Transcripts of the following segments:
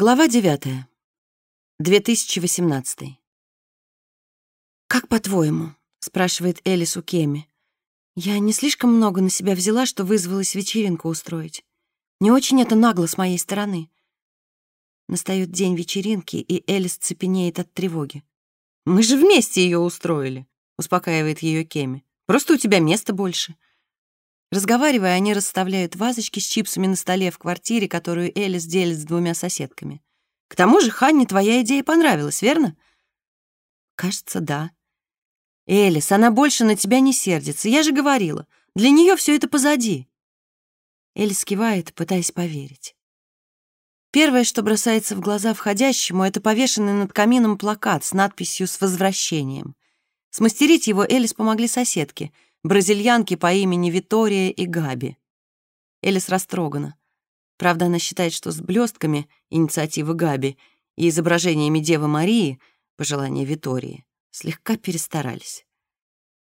Глава 9. 2018. «Как по-твоему?» — спрашивает Элис у Кеми. «Я не слишком много на себя взяла, что вызвалась вечеринку устроить. Не очень это нагло с моей стороны». Настает день вечеринки, и Элис цепенеет от тревоги. «Мы же вместе ее устроили», — успокаивает ее Кеми. «Просто у тебя места больше». Разговаривая, они расставляют вазочки с чипсами на столе в квартире, которую Элис делит с двумя соседками. «К тому же Ханне твоя идея понравилась, верно?» «Кажется, да». «Элис, она больше на тебя не сердится, я же говорила. Для нее все это позади». Элис кивает, пытаясь поверить. Первое, что бросается в глаза входящему, это повешенный над камином плакат с надписью «С возвращением». Смастерить его Элис помогли соседки — бразильянки по имени Витория и Габи. Элис растрогана. Правда, она считает, что с блестками инициативы Габи и изображениями Девы Марии, пожелания Витории, слегка перестарались.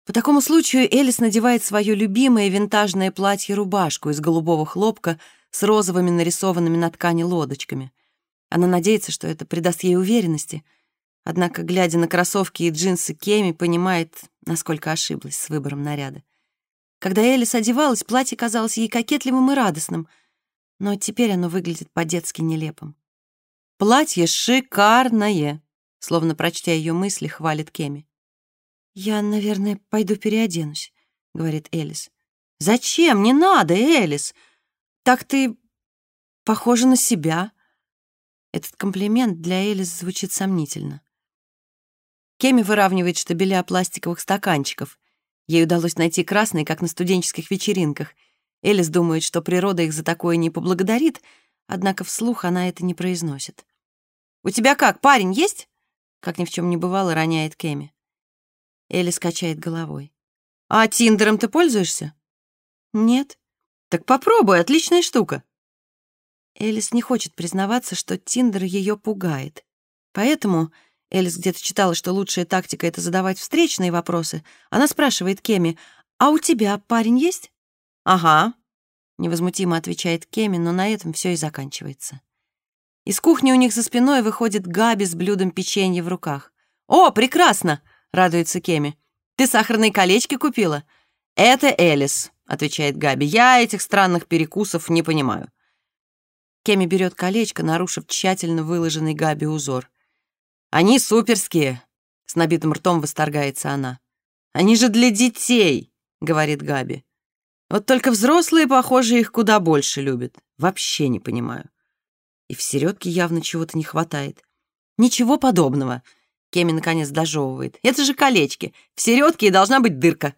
По такому случаю Элис надевает свое любимое винтажное платье-рубашку из голубого хлопка с розовыми нарисованными на ткани лодочками. Она надеется, что это придаст ей уверенности — Однако, глядя на кроссовки и джинсы Кеми, понимает, насколько ошиблась с выбором наряда. Когда Элис одевалась, платье казалось ей кокетливым и радостным, но теперь оно выглядит по-детски нелепым. «Платье шикарное!» Словно прочтя ее мысли, хвалит Кеми. «Я, наверное, пойду переоденусь», — говорит Элис. «Зачем? Не надо, Элис! Так ты похожа на себя». Этот комплимент для Элис звучит сомнительно. Кеми выравнивает штабеля пластиковых стаканчиков. Ей удалось найти красные, как на студенческих вечеринках. Элис думает, что природа их за такое не поблагодарит, однако вслух она это не произносит. «У тебя как, парень есть?» Как ни в чем не бывало, роняет Кеми. Элис качает головой. «А Тиндером ты пользуешься?» «Нет». «Так попробуй, отличная штука». Элис не хочет признаваться, что Тиндер ее пугает. Поэтому Элис где-то читала, что лучшая тактика — это задавать встречные вопросы. Она спрашивает Кеми, «А у тебя парень есть?» «Ага», — невозмутимо отвечает Кеми, но на этом все и заканчивается. Из кухни у них за спиной выходит Габи с блюдом печенья в руках. «О, прекрасно!» — радуется Кеми. «Ты сахарные колечки купила?» «Это Элис», — отвечает Габи. «Я этих странных перекусов не понимаю». Кеми берет колечко, нарушив тщательно выложенный Габи узор. Они суперские!» — с набитым ртом восторгается она. «Они же для детей!» — говорит Габи. «Вот только взрослые, похоже, их куда больше любят. Вообще не понимаю. И в середке явно чего-то не хватает. Ничего подобного!» Кеми наконец дожевывает. «Это же колечки. В середке и должна быть дырка».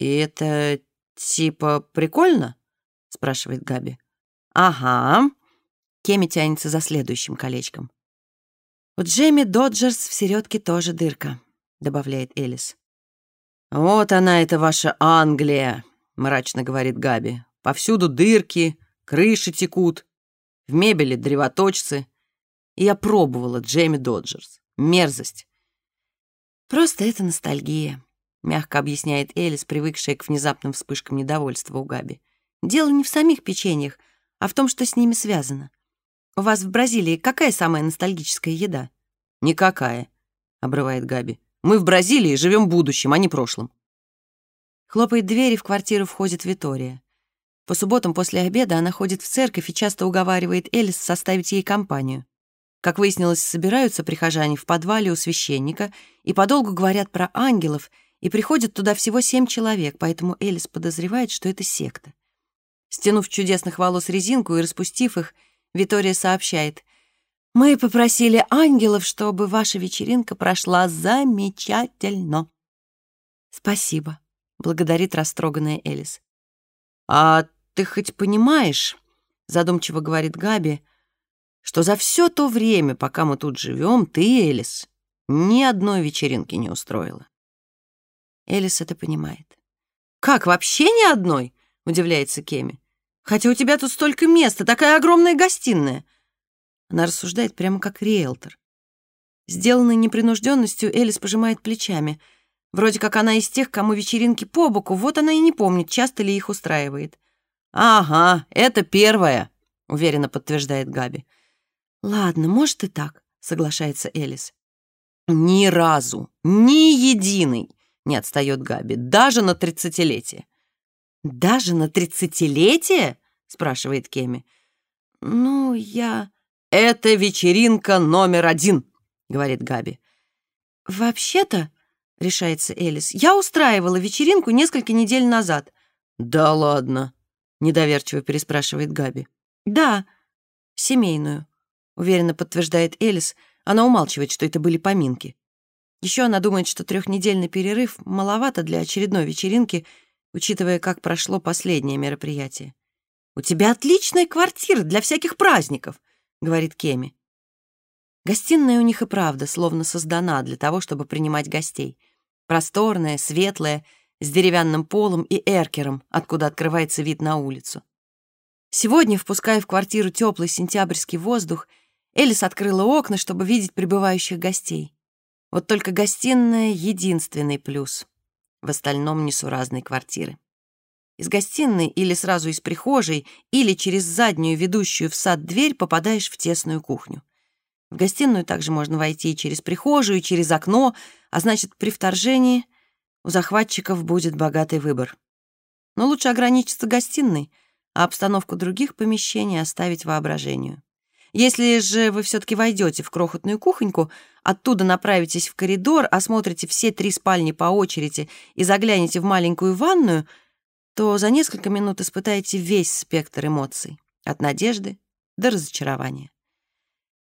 «И это типа прикольно?» — спрашивает Габи. «Ага». Кеми тянется за следующим колечком. «У Джейми Доджерс в середке тоже дырка», — добавляет Элис. «Вот она, это ваша Англия», — мрачно говорит Габи. «Повсюду дырки, крыши текут, в мебели древоточцы. И я пробовала Джейми Доджерс. Мерзость». «Просто это ностальгия», — мягко объясняет Элис, привыкшая к внезапным вспышкам недовольства у Габи. «Дело не в самих печеньях, а в том, что с ними связано. «У вас в Бразилии какая самая ностальгическая еда?» «Никакая», — обрывает Габи. «Мы в Бразилии живем будущим, а не прошлым». Хлопает дверь, и в квартиру входит Витория. По субботам после обеда она ходит в церковь и часто уговаривает Элис составить ей компанию. Как выяснилось, собираются прихожане в подвале у священника и подолгу говорят про ангелов, и приходят туда всего семь человек, поэтому Элис подозревает, что это секта. Стянув чудесных волос резинку и распустив их, Витория сообщает. «Мы попросили ангелов, чтобы ваша вечеринка прошла замечательно». «Спасибо», — благодарит растроганная Элис. «А ты хоть понимаешь, — задумчиво говорит Габи, — что за все то время, пока мы тут живем, ты, Элис, ни одной вечеринки не устроила?» Элис это понимает. «Как, вообще ни одной?» — удивляется Кеми. Хотя у тебя тут столько места, такая огромная гостиная. Она рассуждает прямо как риэлтор. Сделанной непринужденностью, Элис пожимает плечами. Вроде как она из тех, кому вечеринки по боку, вот она и не помнит, часто ли их устраивает. «Ага, это первое», — уверенно подтверждает Габи. «Ладно, может и так», — соглашается Элис. «Ни разу, ни единый!» — не отстает Габи, даже на тридцатилетие. «Даже на тридцатилетие?» — спрашивает Кеми. «Ну, я...» «Это вечеринка номер один», — говорит Габи. «Вообще-то», — решается Элис, «я устраивала вечеринку несколько недель назад». «Да ладно», — недоверчиво переспрашивает Габи. «Да, семейную», — уверенно подтверждает Элис. Она умалчивает, что это были поминки. Еще она думает, что трехнедельный перерыв маловато для очередной вечеринки, учитывая, как прошло последнее мероприятие. «У тебя отличная квартира для всяких праздников», — говорит Кеми. Гостиная у них и правда словно создана для того, чтобы принимать гостей. Просторная, светлая, с деревянным полом и эркером, откуда открывается вид на улицу. Сегодня, впуская в квартиру теплый сентябрьский воздух, Элис открыла окна, чтобы видеть прибывающих гостей. Вот только гостиная — единственный плюс. В остальном несуразной квартиры. Из гостиной или сразу из прихожей, или через заднюю ведущую в сад дверь попадаешь в тесную кухню. В гостиную также можно войти и через прихожую, и через окно, а значит, при вторжении у захватчиков будет богатый выбор. Но лучше ограничиться гостиной, а обстановку других помещений оставить воображению. Если же вы все-таки войдете в крохотную кухоньку, оттуда направитесь в коридор, осмотрите все три спальни по очереди и заглянете в маленькую ванную, то за несколько минут испытаете весь спектр эмоций, от надежды до разочарования.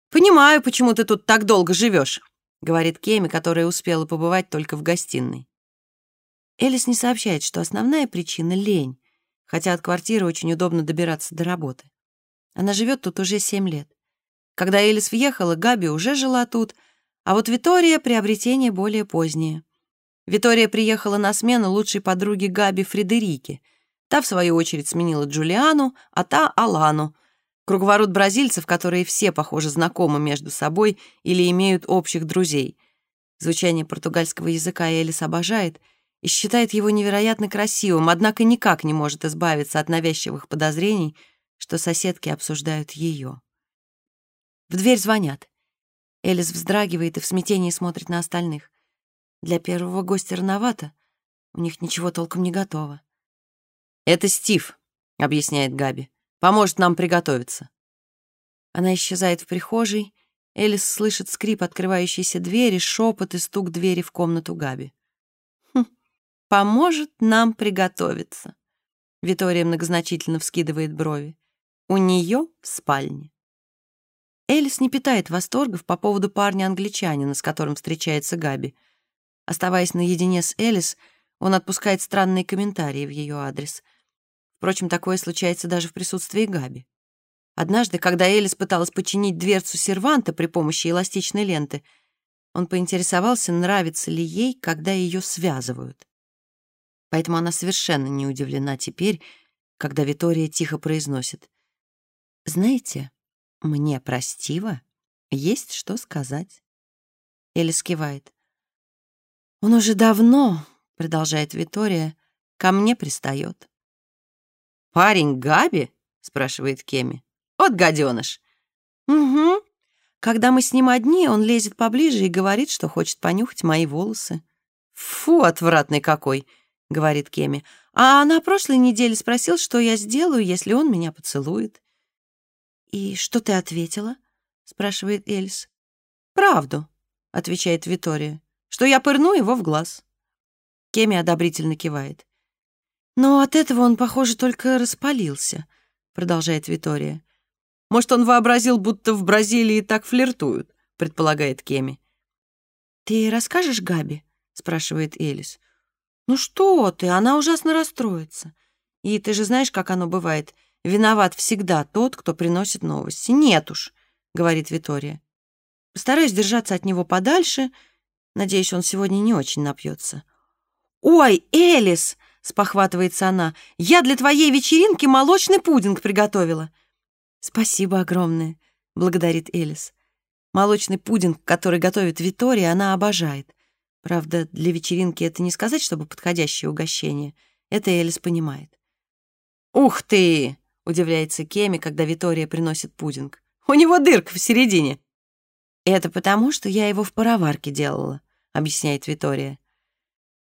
«Понимаю, почему ты тут так долго живешь», — говорит Кеми, которая успела побывать только в гостиной. Элис не сообщает, что основная причина — лень, хотя от квартиры очень удобно добираться до работы. Она живет тут уже семь лет. Когда Элис въехала, Габи уже жила тут, а вот Витория — приобретение более позднее. Витория приехала на смену лучшей подруге Габи Фредерике. Та, в свою очередь, сменила Джулиану, а та — Алану — Круговорот бразильцев, которые все, похоже, знакомы между собой или имеют общих друзей. Звучание португальского языка Элис обожает и считает его невероятно красивым, однако никак не может избавиться от навязчивых подозрений, что соседки обсуждают ее. В дверь звонят. Элис вздрагивает и в смятении смотрит на остальных. Для первого гостя рановато, у них ничего толком не готово. «Это Стив», — объясняет Габи. Поможет нам приготовиться». Она исчезает в прихожей. Элис слышит скрип открывающейся двери, шепот и стук двери в комнату Габи. «Хм, поможет нам приготовиться», — Витория многозначительно вскидывает брови. «У нее в спальне». Элис не питает восторгов по поводу парня-англичанина, с которым встречается Габи. Оставаясь наедине с Элис, он отпускает странные комментарии в ее адрес — Впрочем, такое случается даже в присутствии Габи. Однажды, когда Элис пыталась починить дверцу серванта при помощи эластичной ленты, он поинтересовался, нравится ли ей, когда ее связывают. Поэтому она совершенно не удивлена теперь, когда Витория тихо произносит. «Знаете, мне простиво, есть что сказать». Элис кивает. «Он уже давно, — продолжает Витория, — ко мне пристает. «Парень Габи?» — спрашивает Кеми. «Вот гаденыш!» «Угу. Когда мы с ним одни, он лезет поближе и говорит, что хочет понюхать мои волосы». «Фу, отвратный какой!» — говорит Кеми. «А на прошлой неделе спросил, что я сделаю, если он меня поцелует». «И что ты ответила?» — спрашивает Эльс. «Правду», — отвечает Витория, «что я пырну его в глаз». Кеми одобрительно кивает. «Но от этого он, похоже, только распалился», — продолжает Витория. «Может, он вообразил, будто в Бразилии так флиртуют», — предполагает Кеми. «Ты расскажешь Габи?» — спрашивает Элис. «Ну что ты, она ужасно расстроится. И ты же знаешь, как оно бывает. Виноват всегда тот, кто приносит новости. Нет уж», — говорит Витория. «Постараюсь держаться от него подальше. Надеюсь, он сегодня не очень напьется». «Ой, Элис!» — спохватывается она. «Я для твоей вечеринки молочный пудинг приготовила». «Спасибо огромное», — благодарит Элис. Молочный пудинг, который готовит Витория, она обожает. Правда, для вечеринки это не сказать, чтобы подходящее угощение. Это Элис понимает. «Ух ты!» — удивляется Кеми, когда Витория приносит пудинг. У него дырка в середине». «Это потому, что я его в пароварке делала», — объясняет Витория.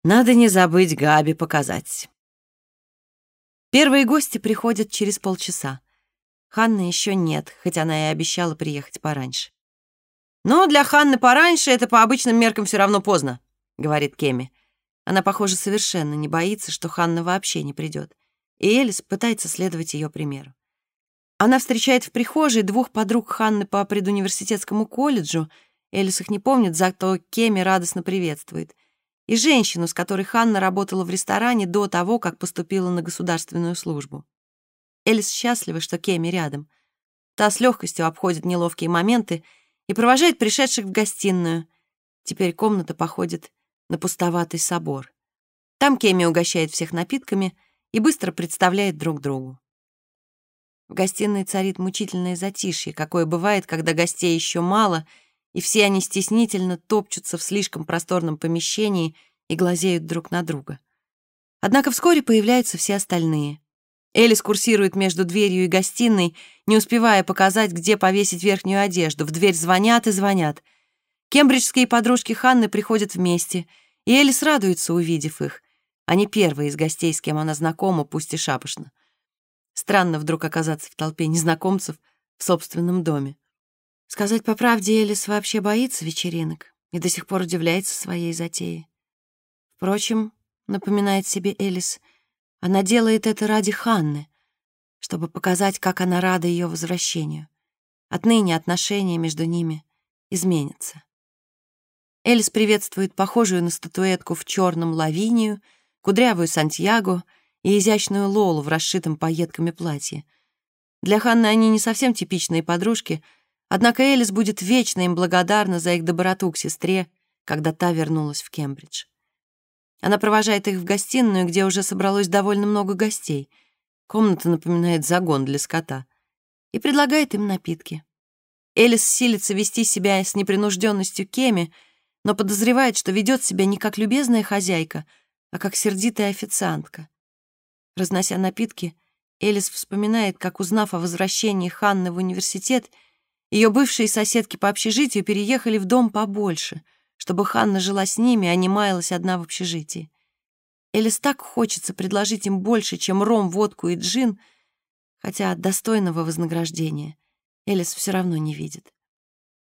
«Надо не забыть Габи показать». Первые гости приходят через полчаса. Ханны еще нет, хоть она и обещала приехать пораньше. «Но для Ханны пораньше это по обычным меркам все равно поздно», — говорит Кеми. Она, похоже, совершенно не боится, что Ханна вообще не придет, и Элис пытается следовать ее примеру. Она встречает в прихожей двух подруг Ханны по предуниверситетскому колледжу, Элис их не помнит, зато Кеми радостно приветствует, и женщину, с которой Ханна работала в ресторане до того, как поступила на государственную службу. Элис счастлива, что Кеми рядом. Та с легкостью обходит неловкие моменты и провожает пришедших в гостиную. Теперь комната походит на пустоватый собор. Там Кеми угощает всех напитками и быстро представляет друг другу. В гостиной царит мучительное затишье, какое бывает, когда гостей еще мало, и все они стеснительно топчутся в слишком просторном помещении и глазеют друг на друга. Однако вскоре появляются все остальные. Элис курсирует между дверью и гостиной, не успевая показать, где повесить верхнюю одежду. В дверь звонят и звонят. Кембриджские подружки Ханны приходят вместе, и Элис радуется, увидев их. Они первые из гостей, с кем она знакома, пусть и шапошно. Странно вдруг оказаться в толпе незнакомцев в собственном доме. Сказать по правде, Элис вообще боится вечеринок и до сих пор удивляется своей затее. Впрочем, напоминает себе Элис — она делает это ради Ханны, чтобы показать, как она рада ее возвращению. Отныне отношения между ними изменятся. Элис приветствует похожую на статуэтку в черном лавинию, кудрявую Сантьяго и изящную Лолу в расшитом пайетками платье. Для Ханны они не совсем типичные подружки, однако Элис будет вечно им благодарна за их доброту к сестре, когда та вернулась в Кембридж. Она провожает их в гостиную, где уже собралось довольно много гостей. Комната напоминает загон для скота. И предлагает им напитки. Элис силится вести себя с непринужденностью Кеми, но подозревает, что ведет себя не как любезная хозяйка, а как сердитая официантка. Разнося напитки, Элис вспоминает, как, узнав о возвращении Ханны в университет, ее бывшие соседки по общежитию переехали в дом побольше — чтобы Ханна жила с ними, а не маялась одна в общежитии. Элис так хочется предложить им больше, чем ром, водку и джин, хотя достойного вознаграждения Элис все равно не видит.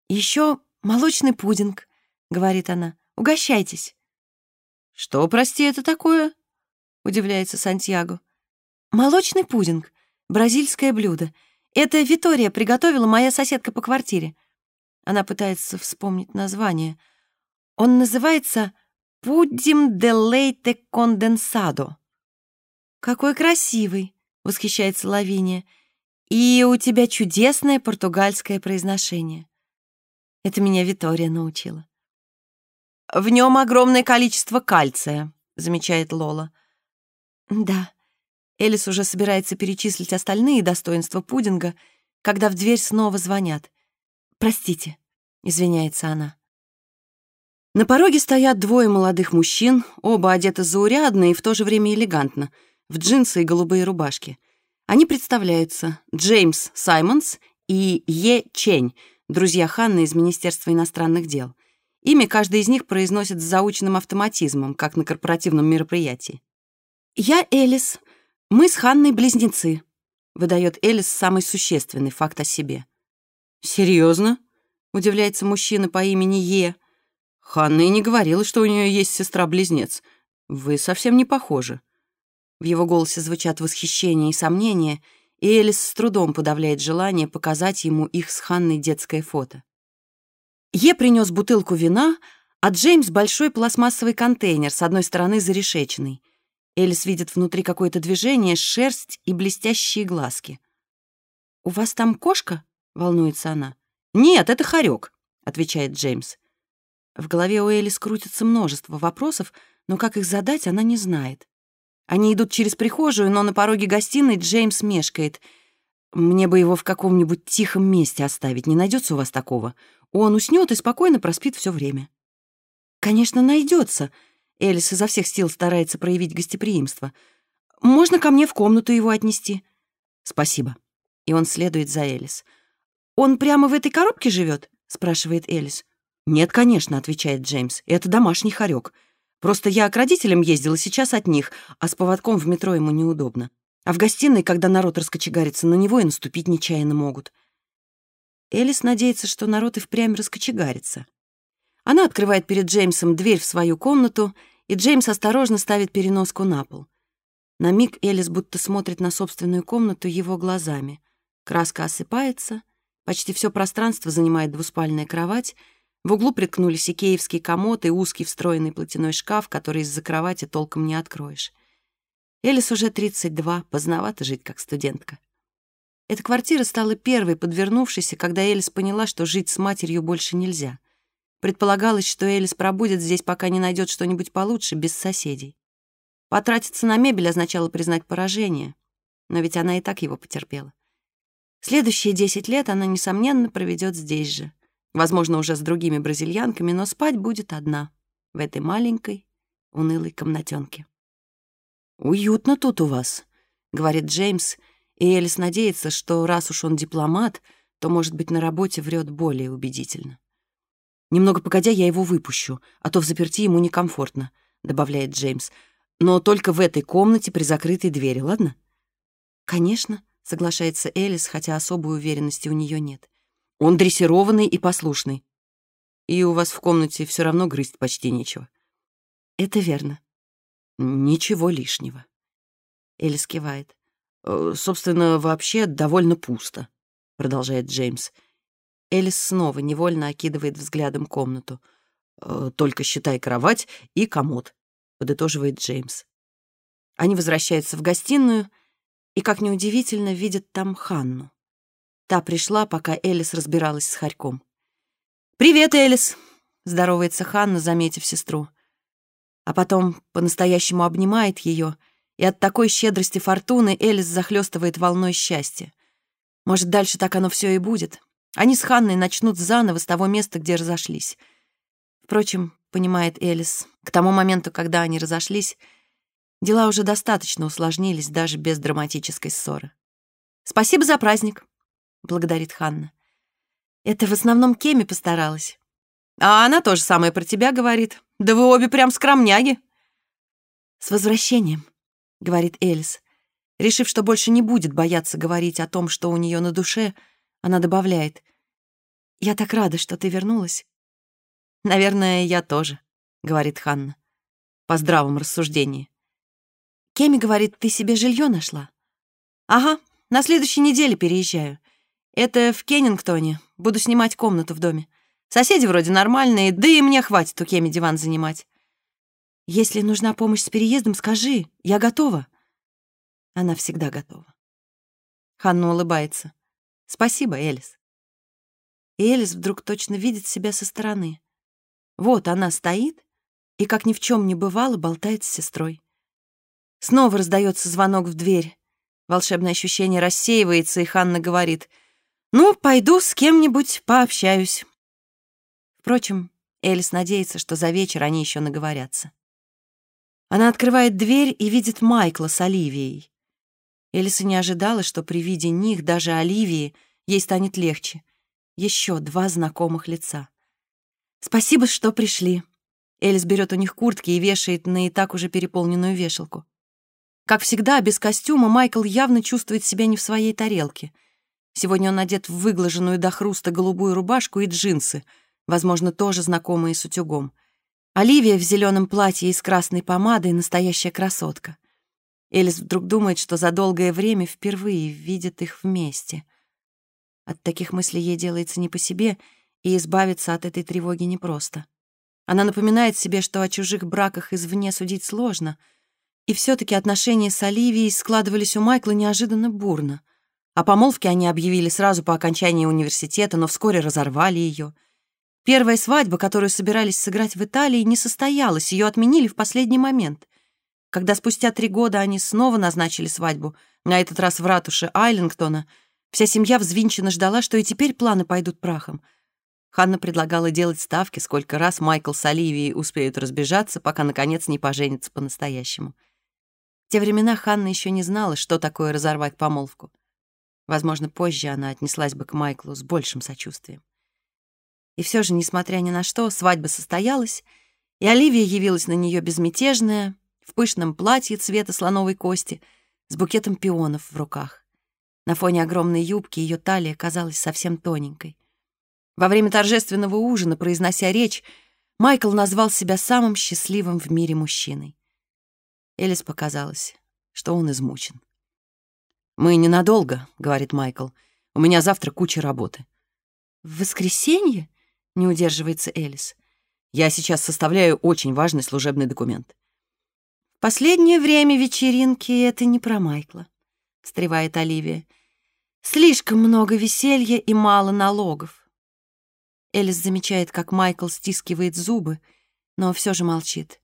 «Еще молочный пудинг», — говорит она. «Угощайтесь». «Что, прости, это такое?» — удивляется Сантьяго. «Молочный пудинг. Бразильское блюдо. Это Витория приготовила моя соседка по квартире». Она пытается вспомнить название — он называется «Пуддим де лейте конденсадо». «Какой красивый!» — восхищается Лавиния. «И у тебя чудесное португальское произношение». Это меня Витория научила. «В нем огромное количество кальция», — замечает Лола. «Да». Элис уже собирается перечислить остальные достоинства пудинга, когда в дверь снова звонят. «Простите», — извиняется она. На пороге стоят двое молодых мужчин, оба одеты заурядно и в то же время элегантно, в джинсы и голубые рубашки. Они представляются Джеймс Саймонс и Е. Чень, друзья Ханны из Министерства иностранных дел. Имя каждый из них произносит с заученным автоматизмом, как на корпоративном мероприятии. «Я Элис. Мы с Ханной близнецы», — выдает Элис самый существенный факт о себе. «Серьезно?» — удивляется мужчина по имени Е. Ханна и не говорила, что у нее есть сестра-близнец. Вы совсем не похожи». В его голосе звучат восхищение и сомнения, и Элис с трудом подавляет желание показать ему их с Ханной детское фото. Е принес бутылку вина, а Джеймс — большой пластмассовый контейнер, с одной стороны зарешеченный. Элис видит внутри какое-то движение, шерсть и блестящие глазки. «У вас там кошка?» — волнуется она. «Нет, это хорек», — отвечает Джеймс. В голове у Элис крутится множество вопросов, но как их задать, она не знает. Они идут через прихожую, но на пороге гостиной Джеймс мешкает. «Мне бы его в каком-нибудь тихом месте оставить, не найдется у вас такого? Он уснет и спокойно проспит все время». «Конечно, найдется», — Элис изо всех сил старается проявить гостеприимство. «Можно ко мне в комнату его отнести?» «Спасибо». И он следует за Элис. он прямо в этой коробке живет? спрашивает Элис. «Нет, конечно», — отвечает Джеймс. «Это домашний хорек. Просто я к родителям ездила сейчас от них, а с поводком в метро ему неудобно. А в гостиной, когда народ раскочегарится, на него и наступить нечаянно могут». Элис надеется, что народ и впрямь раскочегарится. Она открывает перед Джеймсом дверь в свою комнату, и Джеймс осторожно ставит переноску на пол. На миг Элис будто смотрит на собственную комнату его глазами. Краска осыпается, почти все пространство занимает двуспальная кровать, в углу приткнулись икеевский комод и узкий встроенный платяной шкаф, который из-за кровати толком не откроешь. Элис уже 32, поздновато жить как студентка. Эта квартира стала первой подвернувшейся, когда Элис поняла, что жить с матерью больше нельзя — Предполагалось, что Элис пробудет здесь, пока не найдет что-нибудь получше, без соседей. Потратиться на мебель означало признать поражение, но ведь она и так его потерпела. Следующие десять лет она, несомненно, проведет здесь же. Возможно, уже с другими бразильянками, но спать будет одна, в этой маленькой, унылой комнатенке. «Уютно тут у вас», — говорит Джеймс, и Элис надеется, что раз уж он дипломат, то, может быть, на работе врет более убедительно. «Немного погодя, я его выпущу, а то в заперти ему некомфортно», — добавляет Джеймс. «Но только в этой комнате при закрытой двери, ладно?» «Конечно», — соглашается Элис, хотя особой уверенности у нее нет. «Он дрессированный и послушный. И у вас в комнате все равно грызть почти нечего». «Это верно». «Ничего лишнего». Элис кивает. «Э, «Собственно, вообще довольно пусто», — продолжает Джеймс. Элис снова невольно окидывает взглядом комнату. «Э, «Только считай кровать и комод», — подытоживает Джеймс. Они возвращаются в гостиную и, как неудивительно, видят там Ханну. Та пришла, пока Элис разбиралась с Харьком. «Привет, Элис!» — здоровается Ханна, заметив сестру. А потом по-настоящему обнимает ее, и от такой щедрости фортуны Элис захлестывает волной счастья. Может, дальше так оно все и будет, они с Ханной начнут заново с того места, где разошлись. Впрочем, понимает Элис, к тому моменту, когда они разошлись, дела уже достаточно усложнились даже без драматической ссоры. «Спасибо за праздник», — благодарит Ханна. «Это в основном Кеми постаралась». «А она тоже самое про тебя говорит. Да вы обе прям скромняги». «С возвращением», — говорит Элис. Решив, что больше не будет бояться говорить о том, что у нее на душе — она добавляет. «Я так рада, что ты вернулась». «Наверное, я тоже», — говорит Ханна. По здравому рассуждению. «Кеми говорит, ты себе жилье нашла?» «Ага, на следующей неделе переезжаю. Это в Кеннингтоне. Буду снимать комнату в доме. Соседи вроде нормальные, да и мне хватит у Кеми диван занимать. Если нужна помощь с переездом, скажи, я готова». Она всегда готова. Ханна улыбается. Спасибо, Элис. И Элис вдруг точно видит себя со стороны. Вот она стоит и, как ни в чем не бывало, болтает с сестрой. Снова раздается звонок в дверь. Волшебное ощущение рассеивается, и Ханна говорит, «Ну, пойду с кем-нибудь пообщаюсь». Впрочем, Элис надеется, что за вечер они еще наговорятся. Она открывает дверь и видит Майкла с Оливией. Элиса не ожидала, что при виде них, даже Оливии, ей станет легче. Еще два знакомых лица. «Спасибо, что пришли». Элис берет у них куртки и вешает на и так уже переполненную вешалку. Как всегда, без костюма Майкл явно чувствует себя не в своей тарелке. Сегодня он одет в выглаженную до хруста голубую рубашку и джинсы, возможно, тоже знакомые с утюгом. Оливия в зеленом платье и с красной помадой — настоящая красотка. Элис вдруг думает, что за долгое время впервые видит их вместе. От таких мыслей ей делается не по себе, и избавиться от этой тревоги непросто. Она напоминает себе, что о чужих браках извне судить сложно, и все таки отношения с Оливией складывались у Майкла неожиданно бурно. О помолвке они объявили сразу по окончании университета, но вскоре разорвали ее. Первая свадьба, которую собирались сыграть в Италии, не состоялась, ее отменили в последний момент. Когда спустя три года они снова назначили свадьбу, на этот раз в ратуше Айлингтона, вся семья взвинченно ждала, что и теперь планы пойдут прахом. Ханна предлагала делать ставки, сколько раз Майкл с Оливией успеют разбежаться, пока, наконец, не поженятся по-настоящему. В те времена Ханна еще не знала, что такое разорвать помолвку. Возможно, позже она отнеслась бы к Майклу с большим сочувствием. И все же, несмотря ни на что, свадьба состоялась, и Оливия явилась на нее безмятежная, в пышном платье цвета слоновой кости, с букетом пионов в руках. На фоне огромной юбки ее талия казалась совсем тоненькой. Во время торжественного ужина, произнося речь, Майкл назвал себя самым счастливым в мире мужчиной. Элис показалось, что он измучен. «Мы ненадолго», — говорит Майкл. «У меня завтра куча работы». «В воскресенье?» — не удерживается Элис. «Я сейчас составляю очень важный служебный документ». «В последнее время вечеринки — это не про Майкла», — встревает Оливия. «Слишком много веселья и мало налогов». Элис замечает, как Майкл стискивает зубы, но все же молчит.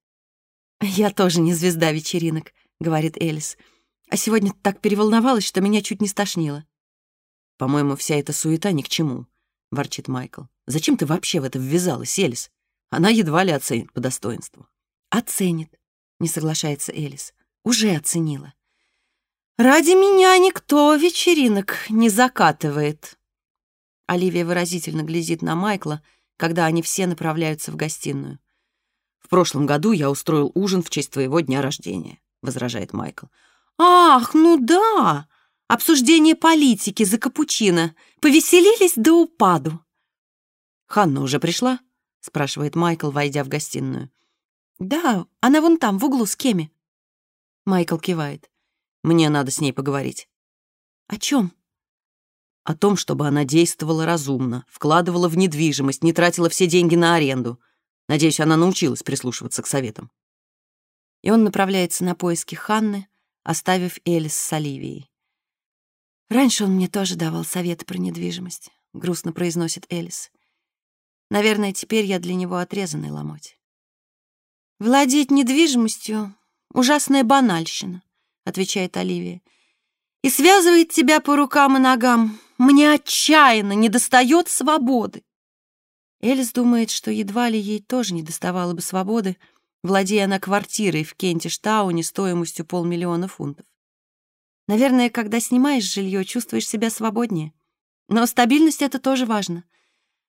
«Я тоже не звезда вечеринок», — говорит Элис. «А сегодня так переволновалась, что меня чуть не стошнило». «По-моему, вся эта суета ни к чему», — ворчит Майкл. «Зачем ты вообще в это ввязалась, Элис? Она едва ли оценит по достоинству». «Оценит», — не соглашается Элис. «Уже оценила». «Ради меня никто вечеринок не закатывает». Оливия выразительно глядит на Майкла, когда они все направляются в гостиную. «В прошлом году я устроил ужин в честь твоего дня рождения», — возражает Майкл. «Ах, ну да! Обсуждение политики за капучино. Повеселились до упаду». «Ханна уже пришла?» — спрашивает Майкл, войдя в гостиную. «Да, она вон там, в углу с Кеми». Майкл кивает. «Мне надо с ней поговорить». «О чем? О том, чтобы она действовала разумно, вкладывала в недвижимость, не тратила все деньги на аренду. Надеюсь, она научилась прислушиваться к советам. И он направляется на поиски Ханны, оставив Элис с Оливией. «Раньше он мне тоже давал советы про недвижимость», — грустно произносит Элис. «Наверное, теперь я для него отрезанный ломоть». «Владеть недвижимостью — ужасная банальщина», — отвечает Оливия. «И связывает тебя по рукам и ногам. Мне отчаянно недостает свободы». Элис думает, что едва ли ей тоже не доставало бы свободы, владея она квартирой в Кентиштауне стоимостью полмиллиона фунтов. Наверное, когда снимаешь жилье, чувствуешь себя свободнее. Но стабильность — это тоже важно.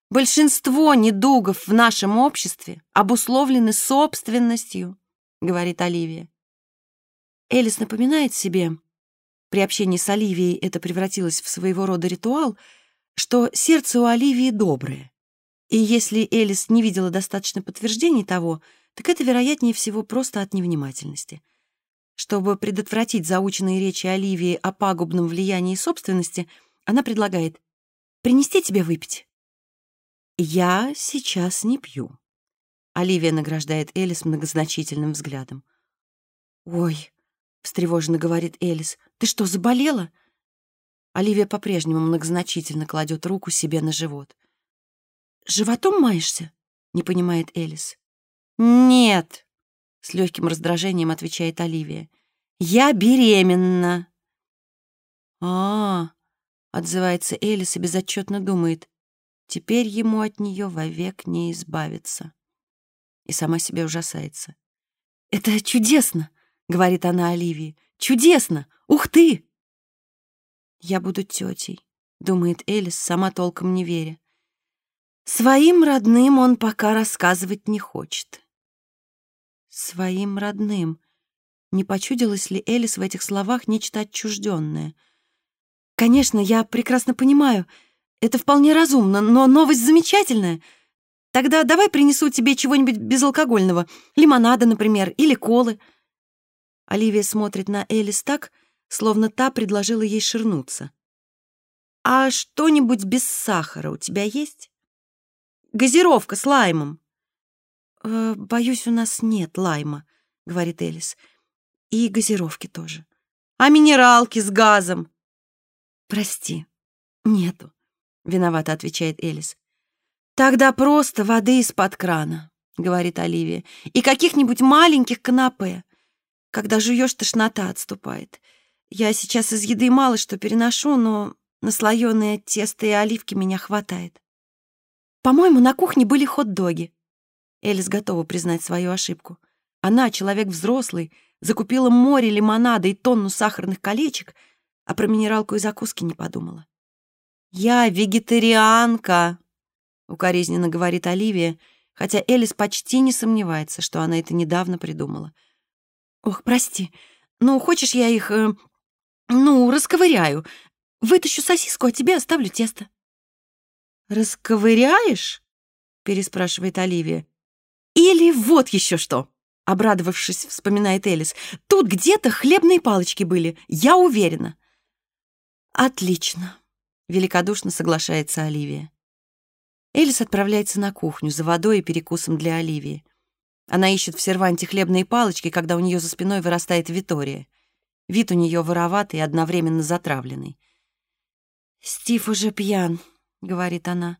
Большинство недугов в нашем обществе обусловлены собственностью, говорит Оливия. Элис напоминает себе, при общении с Оливией это превратилось в своего рода ритуал, что сердце у Оливии доброе, и если Элис не видела достаточно подтверждений того, так это, вероятнее всего, просто от невнимательности. Чтобы предотвратить заученные речи Оливии о пагубном влиянии собственности, она предлагает «принести тебе выпить». «Я сейчас не пью», — Оливия награждает Элис многозначительным взглядом. «Ой», — встревоженно говорит Элис, — «ты что, заболела?» Оливия по-прежнему многозначительно кладет руку себе на живот. «Животом маешься?» — не понимает Элис. «Нет», — с легким раздражением отвечает Оливия. «Я беременна». «А-а-а», отзывается Элис и безотчетно думает. Теперь ему от нее вовек не избавиться. И сама себе ужасается. «Это чудесно!» — говорит она Оливии. «Чудесно! Ух ты!» «Я буду тетей», — думает Элис, сама толком не веря. Своим родным он пока рассказывать не хочет. Своим родным. Не почудилось ли Элис в этих словах нечто отчужденное? Конечно, я прекрасно понимаю, это вполне разумно, но новость замечательная. Тогда давай принесу тебе чего-нибудь безалкогольного, лимонада, например, или колы. Оливия смотрит на Элис так, словно та предложила ей ширнуться. «А что-нибудь без сахара у тебя есть?» Газировка с лаймом». «Э, «Боюсь, у нас нет лайма», — говорит Элис. «И газировки тоже». «А минералки с газом?» «Прости, нету», — виновато отвечает Элис. «Тогда просто воды из-под крана», — говорит Оливия, «и каких-нибудь маленьких канапе. Когда жуешь, тошнота отступает. Я сейчас из еды мало что переношу, но наслоенное тесто и оливки меня хватает». По-моему, на кухне были хот-доги. Элис готова признать свою ошибку. Она, человек взрослый, закупила море лимонада и тонну сахарных колечек, а про минералку и закуски не подумала. «Я вегетарианка», — укоризненно говорит Оливия, хотя Элис почти не сомневается, что она это недавно придумала. «Ох, прости, ну, хочешь, я их, э, ну, расковыряю. Вытащу сосиску, а тебе оставлю тесто». «Расковыряешь?» — переспрашивает Оливия. «Или вот еще что!» — обрадовавшись, вспоминает Элис. «Тут где-то хлебные палочки были, я уверена». «Отлично», — великодушно соглашается Оливия. Элис отправляется на кухню за водой и перекусом для Оливии. Она ищет в серванте хлебные палочки, когда у нее за спиной вырастает Витория. Вид у нее вороватый и одновременно затравленный. «Стив уже пьян», — говорит она.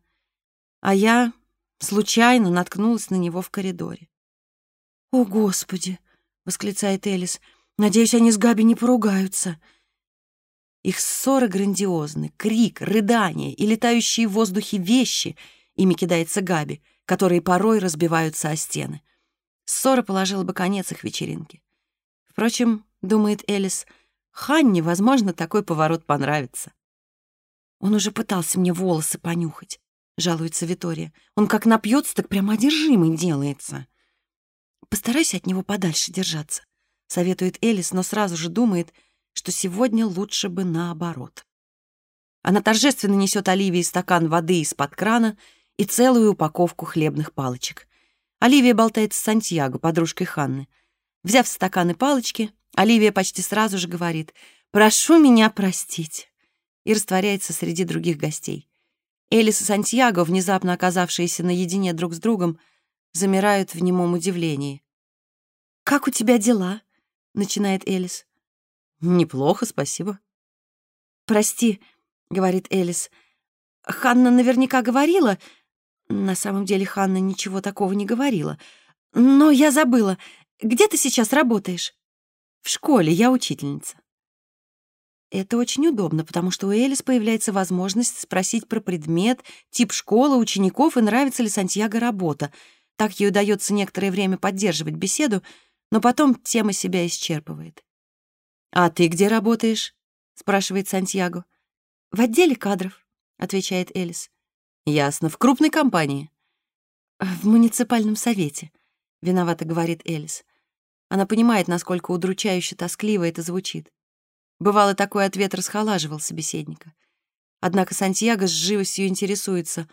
А я случайно наткнулась на него в коридоре. «О, Господи!» — восклицает Элис. «Надеюсь, они с Габи не поругаются». Их ссоры грандиозны. Крик, рыдание и летающие в воздухе вещи, ими кидается Габи, которые порой разбиваются о стены. Ссора положила бы конец их вечеринке. Впрочем, думает Элис, Ханне, возможно, такой поворот понравится. Он уже пытался мне волосы понюхать, жалуется Витория. Он как напьется, так прямо одержимый делается. Постарайся от него подальше держаться, советует Элис, но сразу же думает, что сегодня лучше бы наоборот. Она торжественно несет Оливии стакан воды из-под крана и целую упаковку хлебных палочек. Оливия болтает с Сантьяго, подружкой Ханны. Взяв стакан и палочки, Оливия почти сразу же говорит «Прошу меня простить» и растворяется среди других гостей. Элис и Сантьяго, внезапно оказавшиеся наедине друг с другом, замирают в немом удивлении. «Как у тебя дела?» — начинает Элис. «Неплохо, спасибо». «Прости», — говорит Элис. «Ханна наверняка говорила...» На самом деле Ханна ничего такого не говорила. «Но я забыла. Где ты сейчас работаешь?» «В школе, я учительница». Это очень удобно, потому что у Элис появляется возможность спросить про предмет, тип школы, учеников и нравится ли Сантьяго работа. Так ей удается некоторое время поддерживать беседу, но потом тема себя исчерпывает. «А ты где работаешь?» — спрашивает Сантьяго. «В отделе кадров», — отвечает Элис. «Ясно. В крупной компании?» «В муниципальном совете», — виновато говорит Элис. Она понимает, насколько удручающе тоскливо это звучит. Бывало, такой ответ расхолаживал собеседника. Однако Сантьяго с живостью интересуется,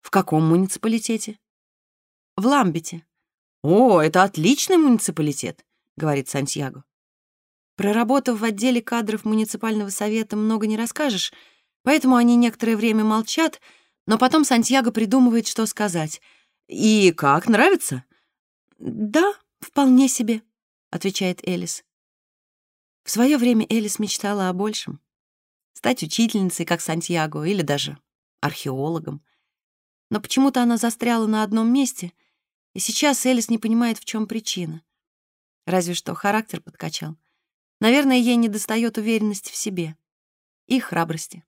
в каком муниципалитете? В Ламбете. «О, это отличный муниципалитет», — говорит Сантьяго. Проработав в отделе кадров муниципального совета, много не расскажешь, поэтому они некоторое время молчат, но потом Сантьяго придумывает, что сказать. «И как, нравится?» «Да, вполне себе», — отвечает Элис. В свое время Элис мечтала о большем. Стать учительницей, как Сантьяго, или даже археологом. Но почему-то она застряла на одном месте, и сейчас Элис не понимает, в чем причина. Разве что характер подкачал. Наверное, ей недостает уверенности в себе и храбрости.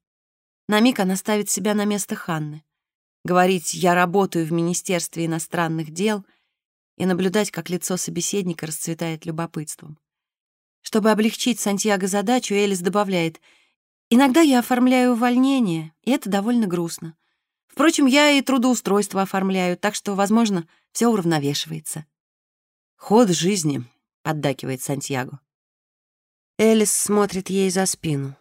На миг она ставит себя на место Ханны. Говорить «я работаю в Министерстве иностранных дел» и наблюдать, как лицо собеседника расцветает любопытством. Чтобы облегчить Сантьяго задачу, Элис добавляет, «Иногда я оформляю увольнение, и это довольно грустно. Впрочем, я и трудоустройство оформляю, так что, возможно, все уравновешивается». «Ход жизни», — поддакивает Сантьяго. Элис смотрит ей за спину.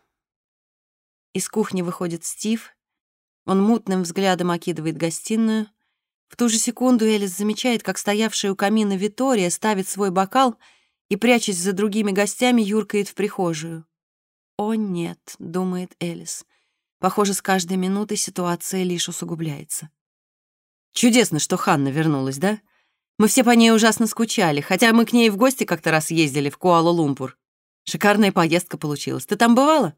Из кухни выходит Стив. Он мутным взглядом окидывает гостиную. В ту же секунду Элис замечает, как стоявшая у камина Витория ставит свой бокал — и, прячась за другими гостями, юркает в прихожую. «О, нет», — думает Элис. Похоже, с каждой минутой ситуация лишь усугубляется. «Чудесно, что Ханна вернулась, да? Мы все по ней ужасно скучали, хотя мы к ней в гости как-то раз ездили в Куала-Лумпур. Шикарная поездка получилась. Ты там бывала?»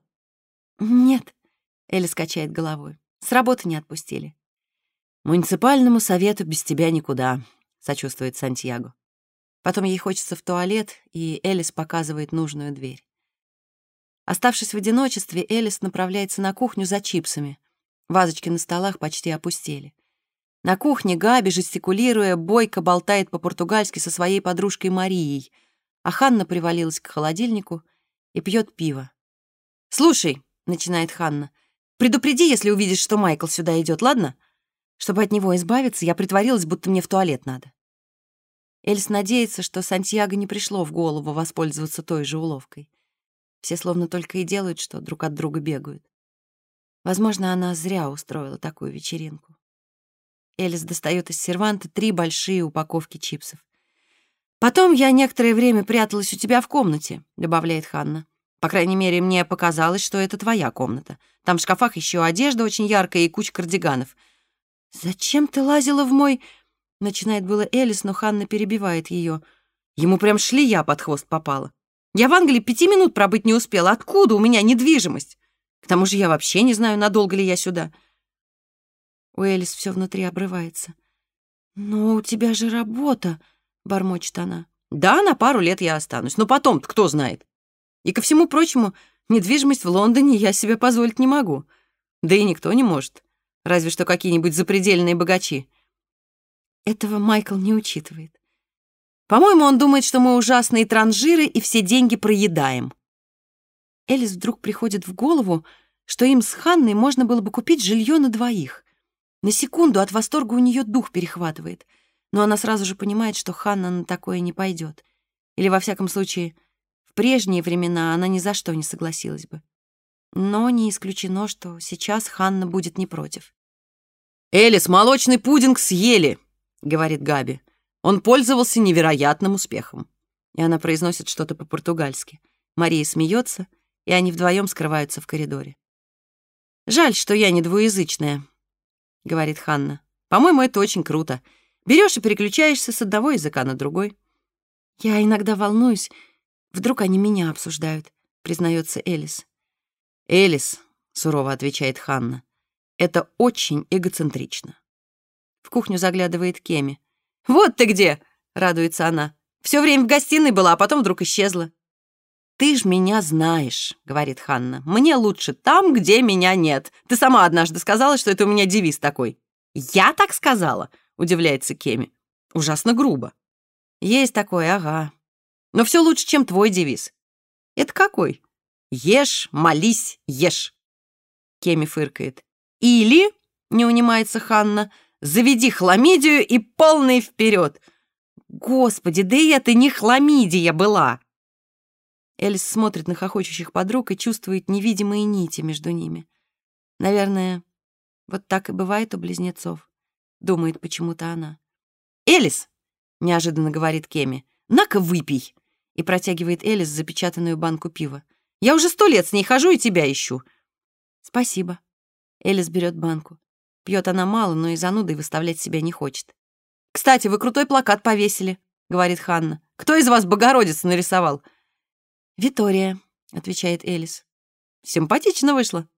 «Нет», — Элис качает головой. «С работы не отпустили». «Муниципальному совету без тебя никуда», — сочувствует Сантьяго. Потом ей хочется в туалет, и Элис показывает нужную дверь. Оставшись в одиночестве, Элис направляется на кухню за чипсами. Вазочки на столах почти опустели. На кухне Габи, жестикулируя, бойко болтает по-португальски со своей подружкой Марией, а Ханна привалилась к холодильнику и пьет пиво. «Слушай», — начинает Ханна, «предупреди, если увидишь, что Майкл сюда идет, ладно? Чтобы от него избавиться, я притворилась, будто мне в туалет надо». Эльс надеется, что Сантьяго не пришло в голову воспользоваться той же уловкой. Все словно только и делают, что друг от друга бегают. Возможно, она зря устроила такую вечеринку. Элис достает из серванта три большие упаковки чипсов. «Потом я некоторое время пряталась у тебя в комнате», — добавляет Ханна. «По крайней мере, мне показалось, что это твоя комната. Там в шкафах еще одежда очень яркая и куча кардиганов». «Зачем ты лазила в мой...» — начинает было Элис, но Ханна перебивает ее. Ему прям шлея под хвост попала. «Я в Англии пяти минут пробыть не успела. Откуда у меня недвижимость? К тому же я вообще не знаю, надолго ли я сюда». У Элис все внутри обрывается. «Но у тебя же работа», — бормочет она. «Да, на пару лет я останусь, но потом кто знает. И ко всему прочему, недвижимость в Лондоне я себе позволить не могу. Да и никто не может. Разве что какие-нибудь запредельные богачи. Этого Майкл не учитывает. По-моему, он думает, что мы ужасные транжиры и все деньги проедаем. Элис вдруг приходит в голову, что им с Ханной можно было бы купить жилье на двоих. На секунду от восторга у нее дух перехватывает, но она сразу же понимает, что Ханна на такое не пойдет. Или, во всяком случае, в прежние времена она ни за что не согласилась бы. Но не исключено, что сейчас Ханна будет не против. «Элис, молочный пудинг съели!» — говорит Габи. Он пользовался невероятным успехом. И она произносит что-то по-португальски. Мария смеется, и они вдвоем скрываются в коридоре. «Жаль, что я не двуязычная», — говорит Ханна. «По-моему, это очень круто. Берешь и переключаешься с одного языка на другой». «Я иногда волнуюсь. Вдруг они меня обсуждают», — признается Элис. «Элис», — сурово отвечает Ханна, — «это очень эгоцентрично». В кухню заглядывает Кеми. «Вот ты где!» — радуется она. «Все время в гостиной была, а потом вдруг исчезла». «Ты ж меня знаешь», — говорит Ханна. «Мне лучше там, где меня нет. Ты сама однажды сказала, что это у меня девиз такой». «Я так сказала?» — удивляется Кеми. «Ужасно грубо». «Есть такое, ага. Но все лучше, чем твой девиз». «Это какой?» «Ешь, молись, ешь». Кеми фыркает. «Или», — не унимается Ханна, — «заведи хламидию и полный вперед». «Господи, да и это не хламидия была!» Элис смотрит на хохочущих подруг и чувствует невидимые нити между ними. Наверное, вот так и бывает у близнецов, думает почему-то она. «Элис!» — неожиданно говорит Кеми. «На-ка, выпей!» и протягивает Элис запечатанную банку пива. «Я уже сто лет с ней хожу и тебя ищу!» «Спасибо». Элис берет банку. Пьет она мало, но и занудой выставлять себя не хочет. «Кстати, вы крутой плакат повесили», — говорит Ханна. «Кто из вас Богородицу нарисовал?» «Витория», — отвечает Элис. «Симпатично вышло».